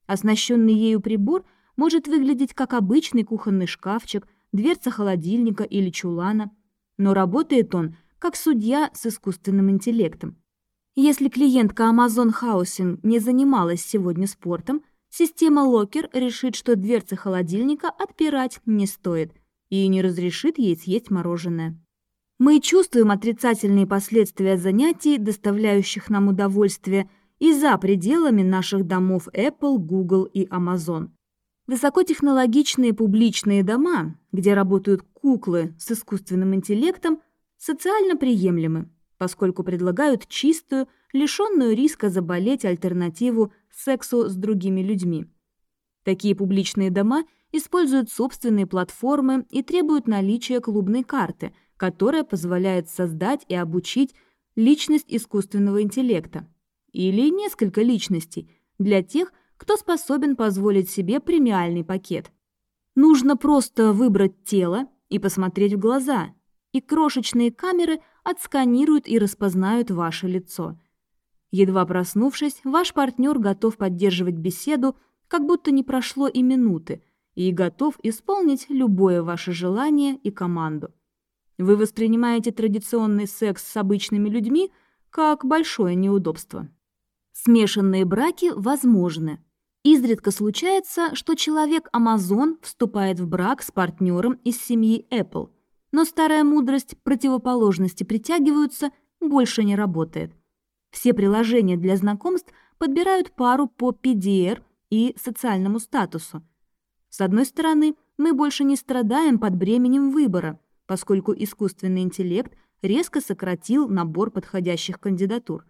Оснащенный ею прибор может выглядеть как обычный кухонный шкафчик, дверца холодильника или чулана, но работает он как судья с искусственным интеллектом. Если клиентка Amazon Housing не занималась сегодня спортом, система Locker решит, что дверцы холодильника отпирать не стоит и не разрешит ей съесть мороженое. Мы чувствуем отрицательные последствия занятий, доставляющих нам удовольствие, и за пределами наших домов Apple, Google и Amazon. Высокотехнологичные публичные дома, где работают куклы с искусственным интеллектом, социально приемлемы, поскольку предлагают чистую, лишенную риска заболеть альтернативу сексу с другими людьми. Такие публичные дома используют собственные платформы и требуют наличия клубной карты – которая позволяет создать и обучить личность искусственного интеллекта. Или несколько личностей для тех, кто способен позволить себе премиальный пакет. Нужно просто выбрать тело и посмотреть в глаза, и крошечные камеры отсканируют и распознают ваше лицо. Едва проснувшись, ваш партнер готов поддерживать беседу, как будто не прошло и минуты, и готов исполнить любое ваше желание и команду. Вы воспринимаете традиционный секс с обычными людьми как большое неудобство. Смешанные браки возможны. Изредка случается, что человек-амазон вступает в брак с партнером из семьи Apple. Но старая мудрость противоположности притягиваются больше не работает. Все приложения для знакомств подбирают пару по PDR и социальному статусу. С одной стороны, мы больше не страдаем под бременем выбора – поскольку искусственный интеллект резко сократил набор подходящих кандидатур.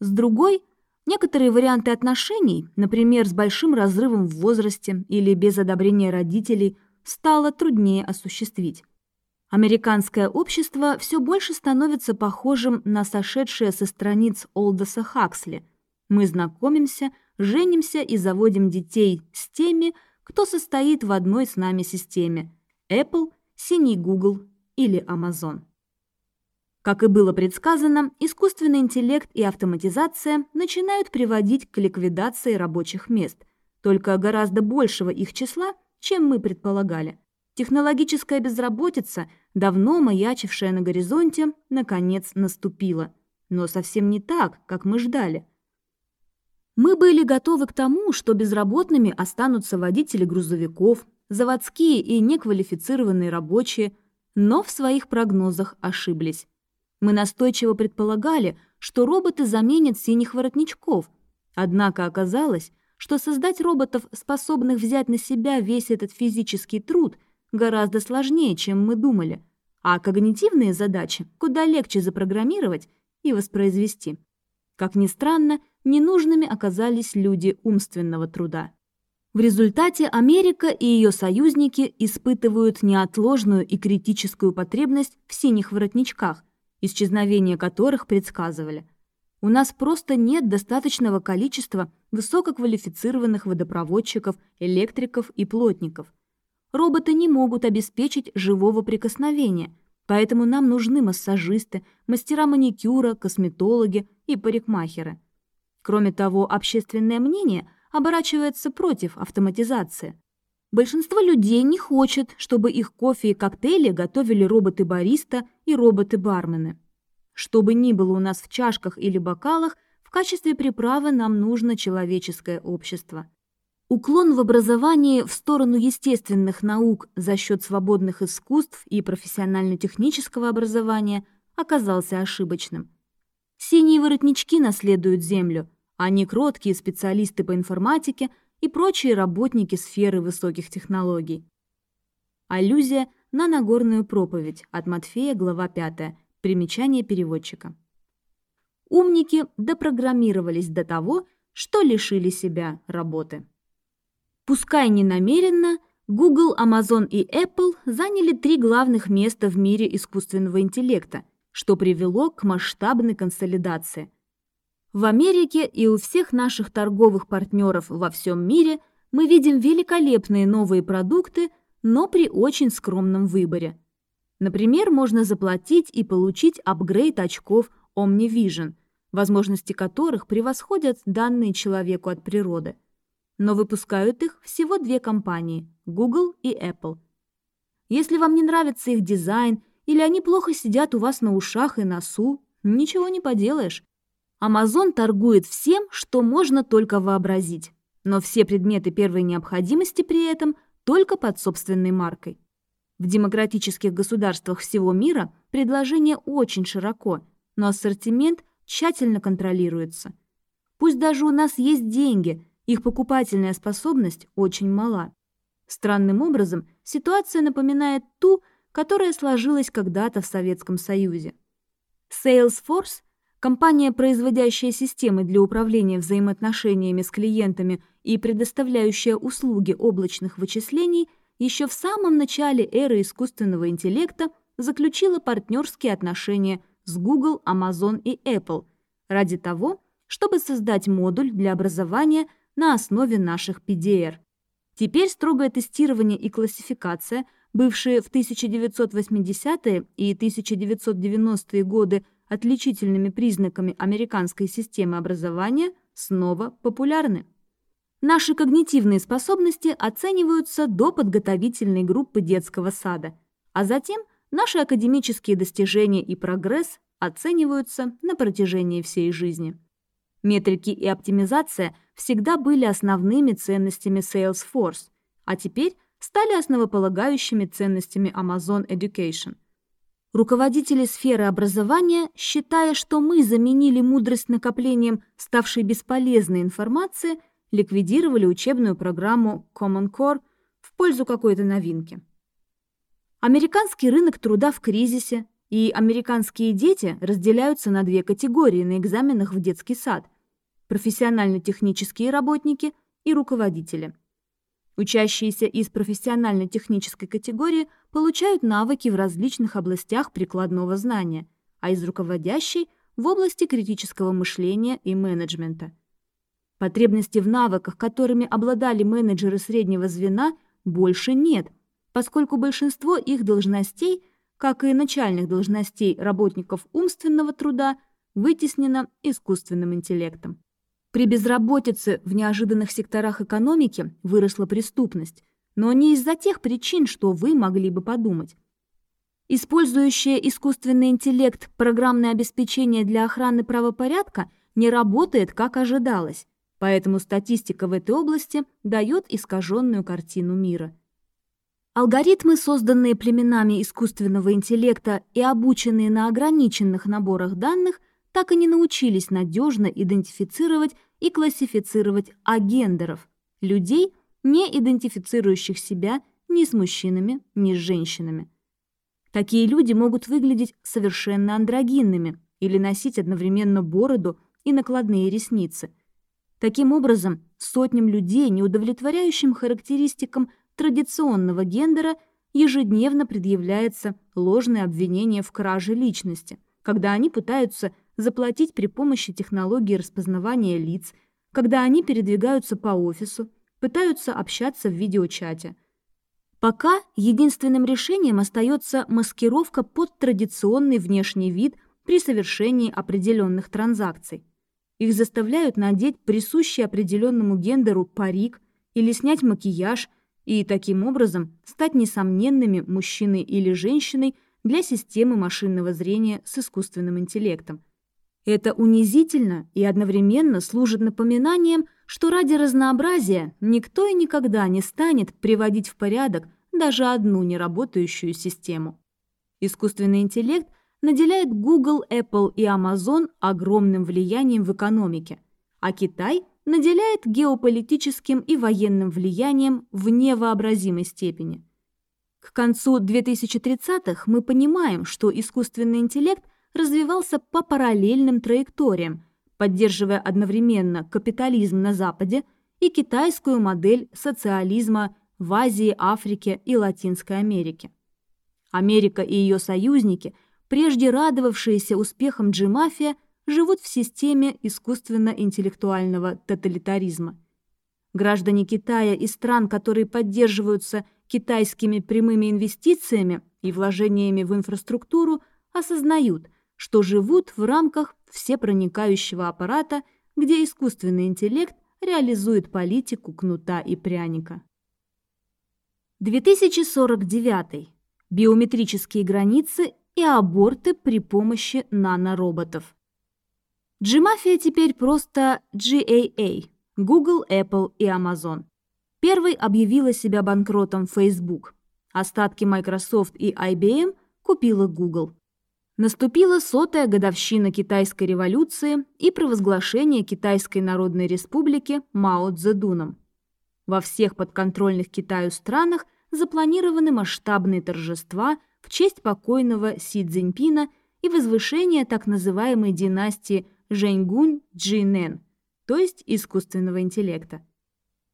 С другой, некоторые варианты отношений, например, с большим разрывом в возрасте или без одобрения родителей, стало труднее осуществить. Американское общество все больше становится похожим на сошедшее со страниц Олдоса Хаксли. Мы знакомимся, женимся и заводим детей с теми, кто состоит в одной с нами системе – Apple – синий Google или Amazon. Как и было предсказано, искусственный интеллект и автоматизация начинают приводить к ликвидации рабочих мест, только гораздо большего их числа, чем мы предполагали. Технологическая безработица, давно маячившая на горизонте, наконец наступила. Но совсем не так, как мы ждали. Мы были готовы к тому, что безработными останутся водители грузовиков, заводские и неквалифицированные рабочие, но в своих прогнозах ошиблись. Мы настойчиво предполагали, что роботы заменят синих воротничков, однако оказалось, что создать роботов, способных взять на себя весь этот физический труд, гораздо сложнее, чем мы думали, а когнитивные задачи куда легче запрограммировать и воспроизвести. Как ни странно, ненужными оказались люди умственного труда. В результате Америка и ее союзники испытывают неотложную и критическую потребность в синих воротничках, исчезновение которых предсказывали. У нас просто нет достаточного количества высококвалифицированных водопроводчиков, электриков и плотников. Роботы не могут обеспечить живого прикосновения, поэтому нам нужны массажисты, мастера маникюра, косметологи и парикмахеры. Кроме того, общественное мнение – оборачивается против автоматизации. Большинство людей не хочет, чтобы их кофе и коктейли готовили роботы-бариста и роботы-бармены. Что бы ни было у нас в чашках или бокалах, в качестве приправы нам нужно человеческое общество. Уклон в образовании в сторону естественных наук за счет свободных искусств и профессионально-технического образования оказался ошибочным. Синие воротнички наследуют землю, а не кроткие специалисты по информатике и прочие работники сферы высоких технологий. Аллюзия на Нагорную проповедь от Матфея, глава 5, примечание переводчика. Умники допрограммировались до того, что лишили себя работы. Пускай не намеренно, Google, Amazon и Apple заняли три главных места в мире искусственного интеллекта, что привело к масштабной консолидации. В Америке и у всех наших торговых партнеров во всем мире мы видим великолепные новые продукты, но при очень скромном выборе. Например, можно заплатить и получить апгрейд очков OmniVision, возможности которых превосходят данные человеку от природы – но выпускают их всего две компании – Google и Apple. Если вам не нравится их дизайн или они плохо сидят у вас на ушах и носу, ничего не поделаешь. Amazon торгует всем, что можно только вообразить, но все предметы первой необходимости при этом только под собственной маркой. В демократических государствах всего мира предложение очень широко, но ассортимент тщательно контролируется. Пусть даже у нас есть деньги – их покупательная способность очень мала. Странным образом, ситуация напоминает ту, которая сложилась когда-то в Советском Союзе. Salesforce, компания, производящая системы для управления взаимоотношениями с клиентами и предоставляющая услуги облачных вычислений, еще в самом начале эры искусственного интеллекта заключила партнерские отношения с Google, Amazon и Apple ради того, чтобы создать модуль для образования – на основе наших PDR. Теперь строгое тестирование и классификация, бывшие в 1980-е и 1990-е годы отличительными признаками американской системы образования, снова популярны. Наши когнитивные способности оцениваются до подготовительной группы детского сада, а затем наши академические достижения и прогресс оцениваются на протяжении всей жизни. Метрики и оптимизация всегда были основными ценностями Salesforce, а теперь стали основополагающими ценностями Amazon Education. Руководители сферы образования, считая, что мы заменили мудрость накоплением ставшей бесполезной информации, ликвидировали учебную программу Common Core в пользу какой-то новинки. Американский рынок труда в кризисе, и американские дети разделяются на две категории на экзаменах в детский сад профессионально-технические работники и руководители. Учащиеся из профессионально-технической категории получают навыки в различных областях прикладного знания, а из руководящей – в области критического мышления и менеджмента. Потребности в навыках, которыми обладали менеджеры среднего звена, больше нет, поскольку большинство их должностей, как и начальных должностей работников умственного труда, вытеснено искусственным интеллектом. При безработице в неожиданных секторах экономики выросла преступность, но не из-за тех причин, что вы могли бы подумать. Использующее искусственный интеллект программное обеспечение для охраны правопорядка не работает, как ожидалось, поэтому статистика в этой области дает искаженную картину мира. Алгоритмы, созданные племенами искусственного интеллекта и обученные на ограниченных наборах данных – так и не научились надежно идентифицировать и классифицировать агендеров, людей, не идентифицирующих себя ни с мужчинами, ни с женщинами. Такие люди могут выглядеть совершенно андрогинными или носить одновременно бороду и накладные ресницы. Таким образом, сотням людей, не удовлетворяющим характеристикам традиционного гендера, ежедневно предъявляется ложное обвинение в краже личности, когда они пытаются заплатить при помощи технологии распознавания лиц, когда они передвигаются по офису, пытаются общаться в видеочате. Пока единственным решением остается маскировка под традиционный внешний вид при совершении определенных транзакций. Их заставляют надеть присущий определенному гендеру парик или снять макияж и таким образом стать несомненными мужчиной или женщиной для системы машинного зрения с искусственным интеллектом – это унизительно и одновременно служит напоминанием, что ради разнообразия никто и никогда не станет приводить в порядок даже одну неработающую систему. Искусственный интеллект наделяет Google, Apple и Amazon огромным влиянием в экономике, а Китай наделяет геополитическим и военным влиянием в невообразимой степени. К концу 2030-х мы понимаем, что искусственный интеллект развивался по параллельным траекториям, поддерживая одновременно капитализм на Западе и китайскую модель социализма в Азии, Африке и Латинской Америке. Америка и ее союзники, прежде радовавшиеся успехам G-мафия, живут в системе искусственно-интеллектуального тоталитаризма. Граждане Китая и стран, которые поддерживаются китайскими прямыми инвестициями и вложениями в инфраструктуру, осознают, что живут в рамках всепроникающего аппарата, где искусственный интеллект реализует политику кнута и пряника. 2049. Биометрические границы и аборты при помощи нанороботов. G-мафия теперь просто GAA – Google, Apple и Amazon. Первой объявила себя банкротом Facebook. Остатки Microsoft и IBM купила Google. Наступила сотая годовщина Китайской революции и провозглашение Китайской Народной Республики Мао Цзэдуном. Во всех подконтрольных Китаю странах запланированы масштабные торжества в честь покойного Си Цзиньпина и возвышения так называемой династии Жэньгунь Джинэн, то есть искусственного интеллекта.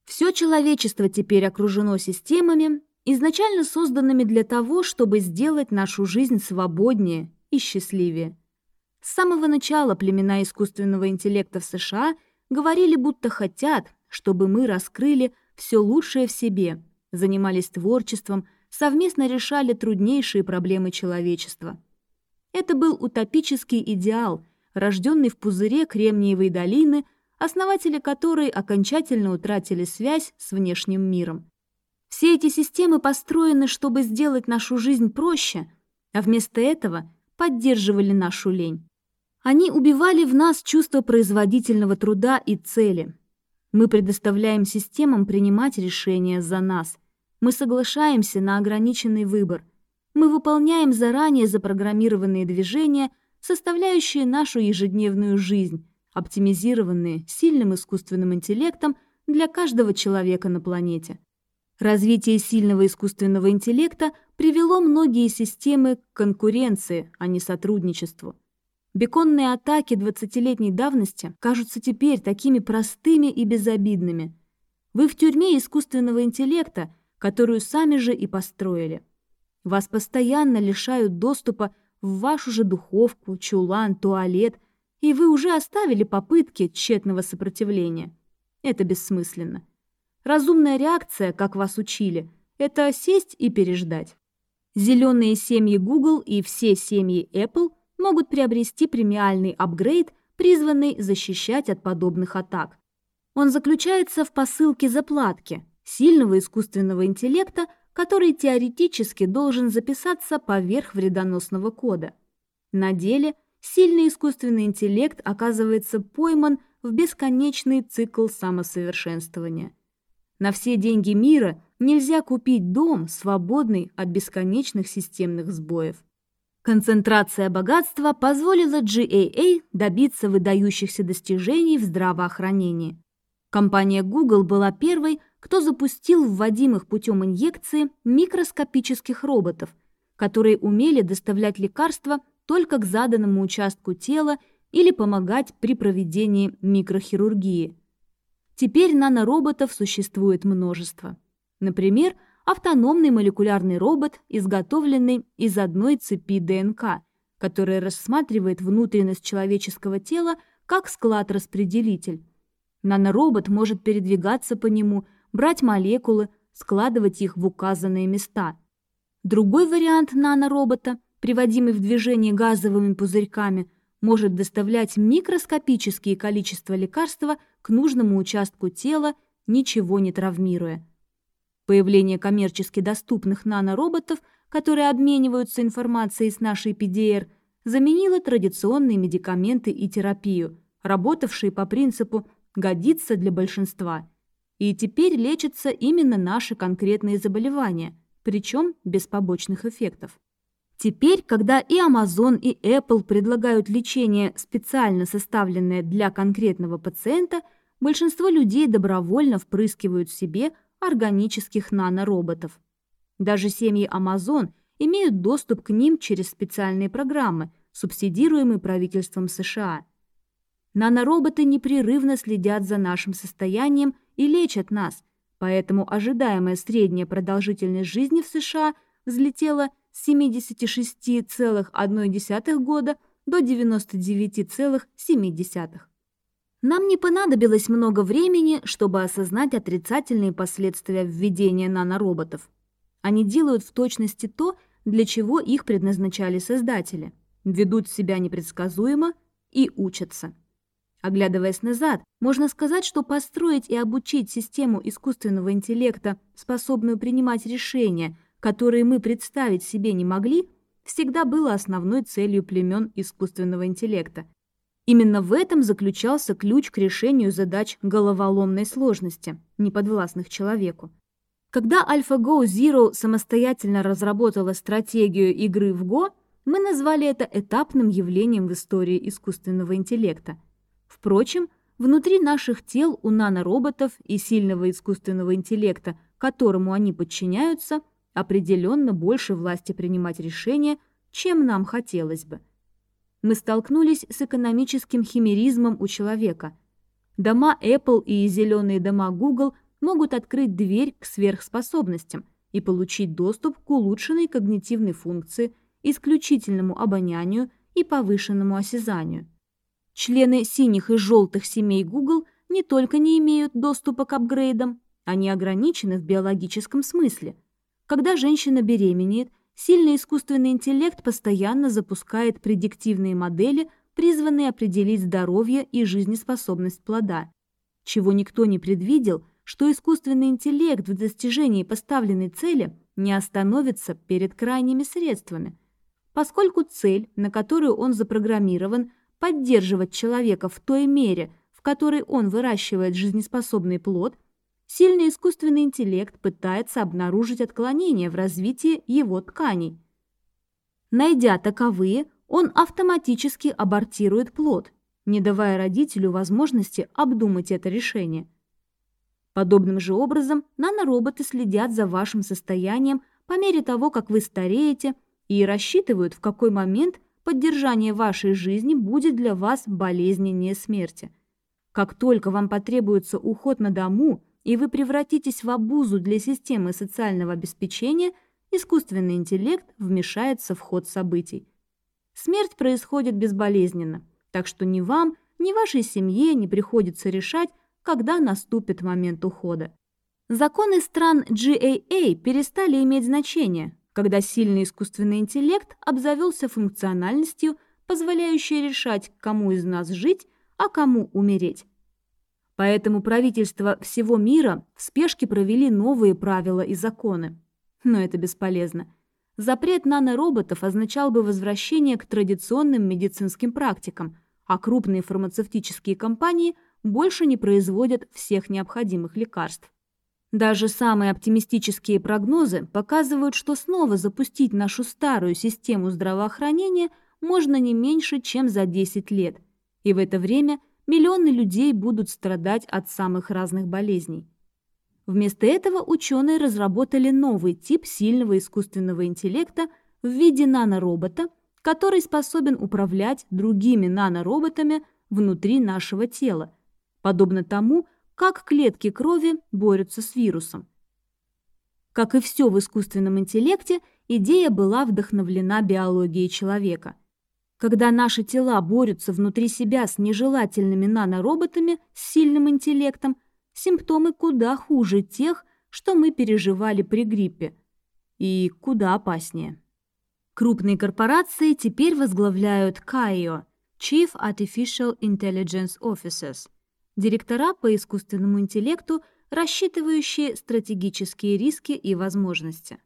Все человечество теперь окружено системами, изначально созданными для того, чтобы сделать нашу жизнь свободнее и счастливее. С самого начала племена искусственного интеллекта в США говорили, будто хотят, чтобы мы раскрыли все лучшее в себе, занимались творчеством, совместно решали труднейшие проблемы человечества. Это был утопический идеал, рожденный в пузыре Кремниевой долины, основатели которой окончательно утратили связь с внешним миром. Все эти системы построены, чтобы сделать нашу жизнь проще, а вместо этого поддерживали нашу лень. Они убивали в нас чувство производительного труда и цели. Мы предоставляем системам принимать решения за нас. Мы соглашаемся на ограниченный выбор. Мы выполняем заранее запрограммированные движения, составляющие нашу ежедневную жизнь, оптимизированные сильным искусственным интеллектом для каждого человека на планете. Развитие сильного искусственного интеллекта привело многие системы к конкуренции, а не сотрудничеству. Беконные атаки 20-летней давности кажутся теперь такими простыми и безобидными. Вы в тюрьме искусственного интеллекта, которую сами же и построили. Вас постоянно лишают доступа в вашу же духовку, чулан, туалет, и вы уже оставили попытки тщетного сопротивления. Это бессмысленно. Разумная реакция, как вас учили, это сесть и переждать. Зеленые семьи Google и все семьи Apple могут приобрести премиальный апгрейд, призванный защищать от подобных атак. Он заключается в посылке заплатки сильного искусственного интеллекта, который теоретически должен записаться поверх вредоносного кода. На деле сильный искусственный интеллект оказывается пойман в бесконечный цикл самосовершенствования. На все деньги мира нельзя купить дом, свободный от бесконечных системных сбоев. Концентрация богатства позволила GAA добиться выдающихся достижений в здравоохранении. Компания Google была первой, кто запустил вводимых путем инъекции микроскопических роботов, которые умели доставлять лекарства только к заданному участку тела или помогать при проведении микрохирургии. Теперь нанороботов существует множество. Например, автономный молекулярный робот, изготовленный из одной цепи ДНК, который рассматривает внутренность человеческого тела как склад-распределитель. Наноробот может передвигаться по нему, брать молекулы, складывать их в указанные места. Другой вариант наноробота, приводимый в движение газовыми пузырьками – может доставлять микроскопические количества лекарства к нужному участку тела, ничего не травмируя. Появление коммерчески доступных нанороботов, которые обмениваются информацией с нашей ПДР, заменило традиционные медикаменты и терапию, работавшие по принципу годится для большинства. И теперь лечатся именно наши конкретные заболевания, причем без побочных эффектов. Теперь, когда и Amazon, и Apple предлагают лечение, специально составленное для конкретного пациента, большинство людей добровольно впрыскивают в себе органических нанороботов. Даже семьи Amazon имеют доступ к ним через специальные программы, субсидируемые правительством США. Нанороботы непрерывно следят за нашим состоянием и лечат нас, поэтому ожидаемая средняя продолжительность жизни в США взлетела с 76,1 года до 99,7. Нам не понадобилось много времени, чтобы осознать отрицательные последствия введения нанороботов. Они делают в точности то, для чего их предназначали создатели. Ведут себя непредсказуемо и учатся. Оглядываясь назад, можно сказать, что построить и обучить систему искусственного интеллекта, способную принимать решения, которые мы представить себе не могли, всегда было основной целью племен искусственного интеллекта. Именно в этом заключался ключ к решению задач головоломной сложности, неподвластных человеку. Когда AlphaGo Zero самостоятельно разработала стратегию игры в Go, мы назвали это этапным явлением в истории искусственного интеллекта. Впрочем, внутри наших тел у нанороботов и сильного искусственного интеллекта, которому они подчиняются, определенно больше власти принимать решения, чем нам хотелось бы. Мы столкнулись с экономическим химеризмом у человека. Дома Apple и зеленые дома Google – могут открыть дверь к сверхспособностям и получить доступ к улучшенной когнитивной функции, исключительному обонянию и повышенному осязанию. Члены синих и желтых семей Google не только не имеют доступа к апгрейдам, они ограничены в биологическом смысле. Когда женщина беременеет, сильный искусственный интеллект постоянно запускает предиктивные модели, призванные определить здоровье и жизнеспособность плода. Чего никто не предвидел – что искусственный интеллект в достижении поставленной цели не остановится перед крайними средствами, поскольку цель, на которую он запрограммирован, поддерживать человека в той мере, в которой он выращивает жизнеспособный плод, сильный искусственный интеллект пытается обнаружить отклонения в развитии его тканей. Найдя таковые, он автоматически абортирует плод, не давая родителю возможности обдумать это решение – Подобным же образом нанороботы следят за вашим состоянием по мере того, как вы стареете, и рассчитывают, в какой момент поддержание вашей жизни будет для вас болезненнее смерти. Как только вам потребуется уход на дому, и вы превратитесь в обузу для системы социального обеспечения, искусственный интеллект вмешается в ход событий. Смерть происходит безболезненно, так что ни вам, ни вашей семье не приходится решать, когда наступит момент ухода. Законы стран GAA перестали иметь значение, когда сильный искусственный интеллект обзавелся функциональностью, позволяющей решать, кому из нас жить, а кому умереть. Поэтому правительства всего мира в спешке провели новые правила и законы. Но это бесполезно. Запрет нанороботов означал бы возвращение к традиционным медицинским практикам, а крупные фармацевтические компании – больше не производят всех необходимых лекарств. Даже самые оптимистические прогнозы показывают, что снова запустить нашу старую систему здравоохранения можно не меньше, чем за 10 лет, и в это время миллионы людей будут страдать от самых разных болезней. Вместо этого ученые разработали новый тип сильного искусственного интеллекта в виде наноробота, который способен управлять другими нанороботами внутри нашего тела, подобно тому, как клетки крови борются с вирусом. Как и все в искусственном интеллекте, идея была вдохновлена биологией человека. Когда наши тела борются внутри себя с нежелательными нанороботами с сильным интеллектом, симптомы куда хуже тех, что мы переживали при гриппе, и куда опаснее. Крупные корпорации теперь возглавляют CAIO – Chief Artificial Intelligence Officers – директора по искусственному интеллекту, рассчитывающие стратегические риски и возможности.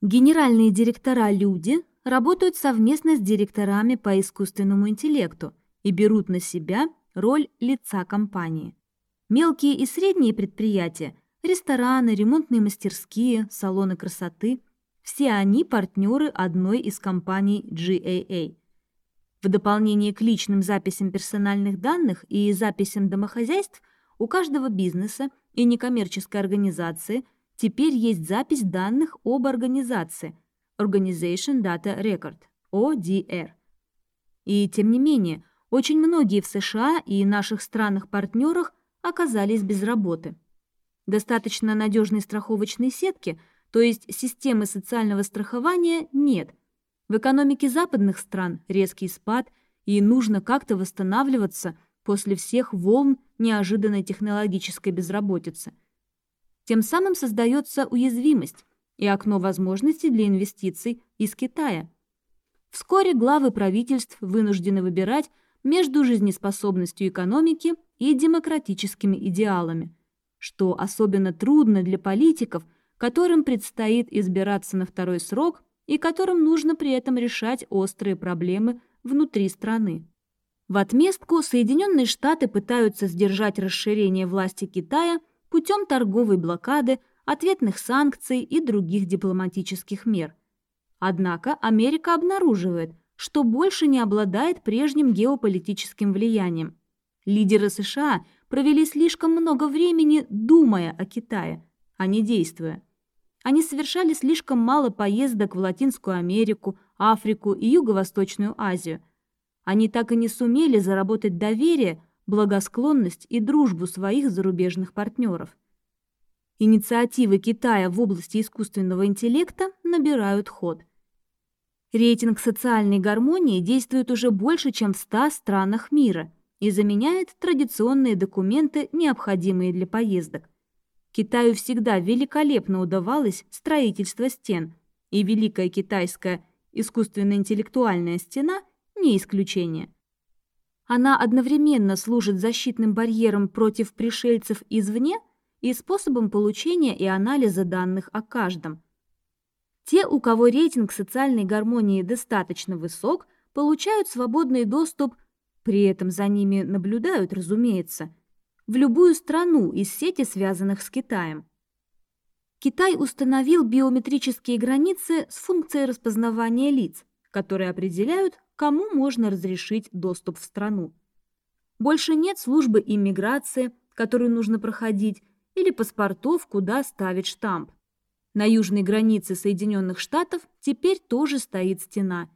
Генеральные директора-люди работают совместно с директорами по искусственному интеллекту и берут на себя роль лица компании. Мелкие и средние предприятия, рестораны, ремонтные мастерские, салоны красоты – все они партнеры одной из компаний GAA. В дополнение к личным записям персональных данных и записям домохозяйств у каждого бизнеса и некоммерческой организации теперь есть запись данных об организации Organization Data Record, ODR. И тем не менее, очень многие в США и наших странах-партнерах оказались без работы. Достаточно надежной страховочной сетки, то есть системы социального страхования, нет. В экономике западных стран резкий спад, и нужно как-то восстанавливаться после всех волн неожиданной технологической безработицы. Тем самым создается уязвимость и окно возможностей для инвестиций из Китая. Вскоре главы правительств вынуждены выбирать между жизнеспособностью экономики и демократическими идеалами, что особенно трудно для политиков, которым предстоит избираться на второй срок и которым нужно при этом решать острые проблемы внутри страны. В отместку Соединенные Штаты пытаются сдержать расширение власти Китая путем торговой блокады, ответных санкций и других дипломатических мер. Однако Америка обнаруживает – что больше не обладает прежним геополитическим влиянием. Лидеры США провели слишком много времени, думая о Китае, а не действуя. Они совершали слишком мало поездок в Латинскую Америку, Африку и Юго-Восточную Азию. Они так и не сумели заработать доверие, благосклонность и дружбу своих зарубежных партнеров. Инициативы Китая в области искусственного интеллекта набирают ход – Рейтинг социальной гармонии действует уже больше, чем в 100 странах мира и заменяет традиционные документы, необходимые для поездок. Китаю всегда великолепно удавалось строительство стен, и Великая Китайская искусственно-интеллектуальная стена – не исключение. Она одновременно служит защитным барьером против пришельцев извне и способом получения и анализа данных о каждом – те, у кого рейтинг социальной гармонии достаточно высок, получают свободный доступ, при этом за ними наблюдают, разумеется, в любую страну из сети, связанных с Китаем. Китай установил биометрические границы с функцией распознавания лиц, которые определяют, кому можно разрешить доступ в страну. Больше нет службы иммиграции, которую нужно проходить, или паспортов, куда ставить штамп. На южной границе Соединенных Штатов теперь тоже стоит стена.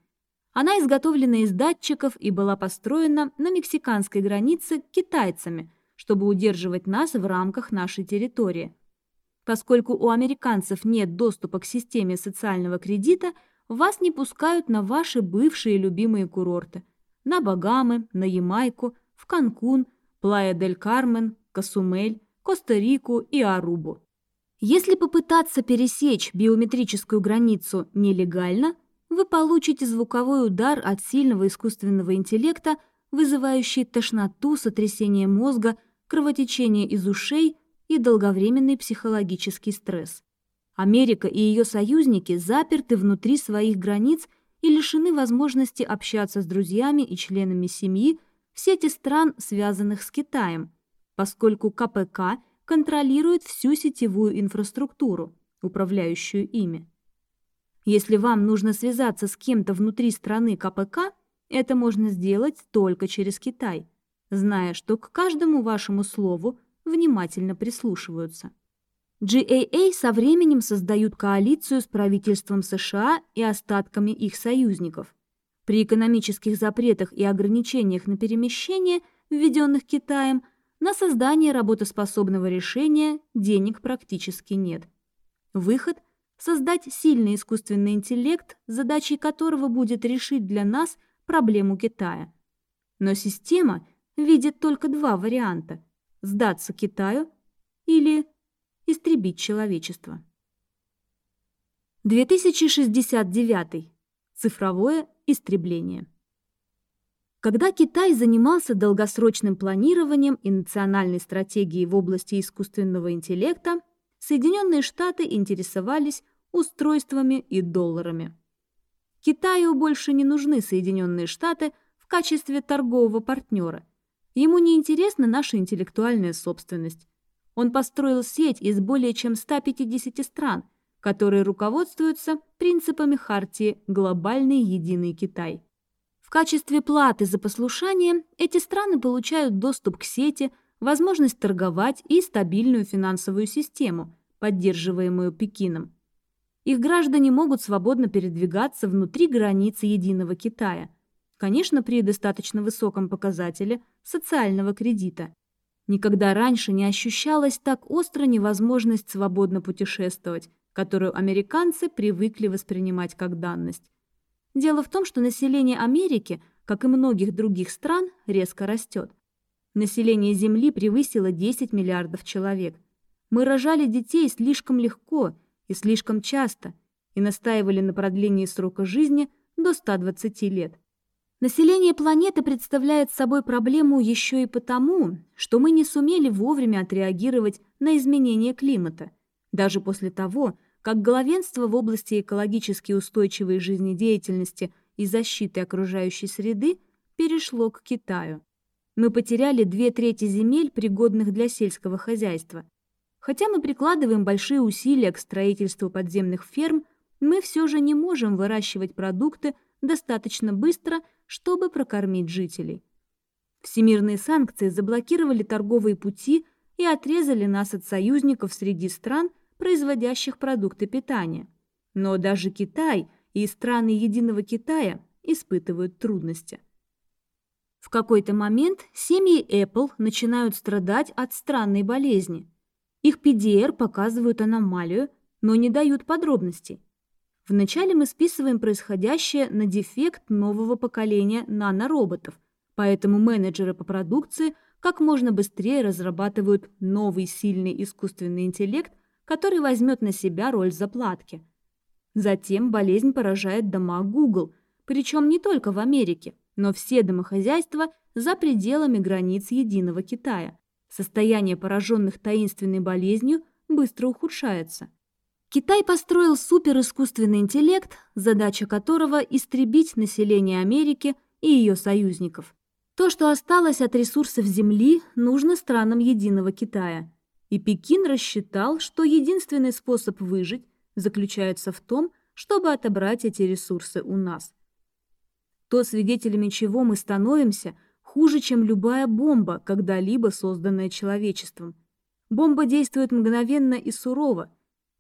Она изготовлена из датчиков и была построена на мексиканской границе китайцами, чтобы удерживать нас в рамках нашей территории. Поскольку у американцев нет доступа к системе социального кредита, вас не пускают на ваши бывшие любимые курорты. На Багамы, на Ямайку, в Канкун, Плая-дель-Кармен, Касумель, Коста-Рику и Арубу. Если попытаться пересечь биометрическую границу нелегально, вы получите звуковой удар от сильного искусственного интеллекта, вызывающий тошноту, сотрясение мозга, кровотечение из ушей и долговременный психологический стресс. Америка и ее союзники заперты внутри своих границ и лишены возможности общаться с друзьями и членами семьи в сети стран, связанных с Китаем, поскольку КПК – контролирует всю сетевую инфраструктуру, управляющую ими. Если вам нужно связаться с кем-то внутри страны КПК, это можно сделать только через Китай, зная, что к каждому вашему слову внимательно прислушиваются. GAA со временем создают коалицию с правительством США и остатками их союзников. При экономических запретах и ограничениях на перемещение, введенных Китаем, на создание работоспособного решения денег практически нет. Выход – создать сильный искусственный интеллект, задачей которого будет решить для нас проблему Китая. Но система видит только два варианта – сдаться Китаю или истребить человечество. 2069. Цифровое истребление. Когда Китай занимался долгосрочным планированием и национальной стратегией в области искусственного интеллекта, Соединенные Штаты интересовались устройствами и долларами. Китаю больше не нужны Соединенные Штаты в качестве торгового партнера. Ему не интересна наша интеллектуальная собственность. Он построил сеть из более чем 150 стран, которые руководствуются принципами хартии «Глобальный единый Китай». В качестве платы за послушание эти страны получают доступ к сети, возможность торговать и стабильную финансовую систему, поддерживаемую Пекином. Их граждане могут свободно передвигаться внутри границы единого Китая, конечно, при достаточно высоком показателе социального кредита. Никогда раньше не ощущалась так остро невозможность свободно путешествовать, которую американцы привыкли воспринимать как данность. Дело в том, что население Америки, как и многих других стран, резко растет. Население Земли превысило 10 миллиардов человек. Мы рожали детей слишком легко и слишком часто и настаивали на продлении срока жизни до 120 лет. Население планеты представляет собой проблему еще и потому, что мы не сумели вовремя отреагировать на изменение климата, даже после того, как главенство в области экологически устойчивой жизнедеятельности и защиты окружающей среды перешло к Китаю. Мы потеряли две трети земель, пригодных для сельского хозяйства. Хотя мы прикладываем большие усилия к строительству подземных ферм, мы все же не можем выращивать продукты достаточно быстро, чтобы прокормить жителей. Всемирные санкции заблокировали торговые пути и отрезали нас от союзников среди стран, производящих продукты питания. Но даже Китай и страны Единого Китая испытывают трудности. В какой-то момент семьи Apple начинают страдать от странной болезни. Их PDR показывают аномалию, но не дают подробностей. Вначале мы списываем происходящее на дефект нового поколения нанороботов, поэтому менеджеры по продукции как можно быстрее разрабатывают новый сильный искусственный интеллект, который возьмет на себя роль заплатки. Затем болезнь поражает дома Google, причем не только в Америке, но все домохозяйства за пределами границ единого Китая. Состояние пораженных таинственной болезнью быстро ухудшается. Китай построил суперискусственный интеллект, задача которого – истребить население Америки и ее союзников. То, что осталось от ресурсов Земли, нужно странам единого Китая – и Пекин рассчитал, что единственный способ выжить заключается в том, чтобы отобрать эти ресурсы у нас. То, свидетелями чего мы становимся, хуже, чем любая бомба, когда-либо созданная человечеством. Бомба действует мгновенно и сурово.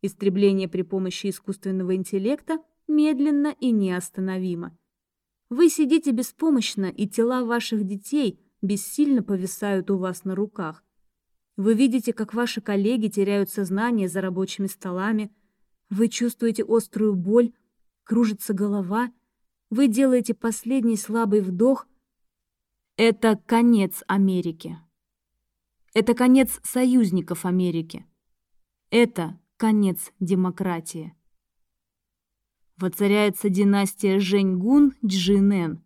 Истребление при помощи искусственного интеллекта медленно и неостановимо. Вы сидите беспомощно, и тела ваших детей бессильно повисают у вас на руках. Вы видите, как ваши коллеги теряют сознание за рабочими столами. Вы чувствуете острую боль, кружится голова. Вы делаете последний слабый вдох. Это конец Америки. Это конец союзников Америки. Это конец демократии. Воцаряется династия Жэньгун Джинэн.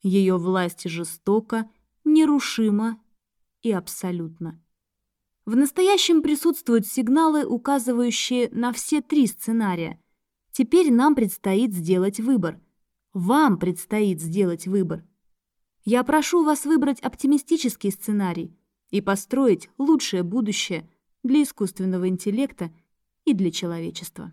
Ее власть жестока, нерушима и абсолютна. В настоящем присутствуют сигналы, указывающие на все три сценария. Теперь нам предстоит сделать выбор. Вам предстоит сделать выбор. Я прошу вас выбрать оптимистический сценарий и построить лучшее будущее для искусственного интеллекта и для человечества.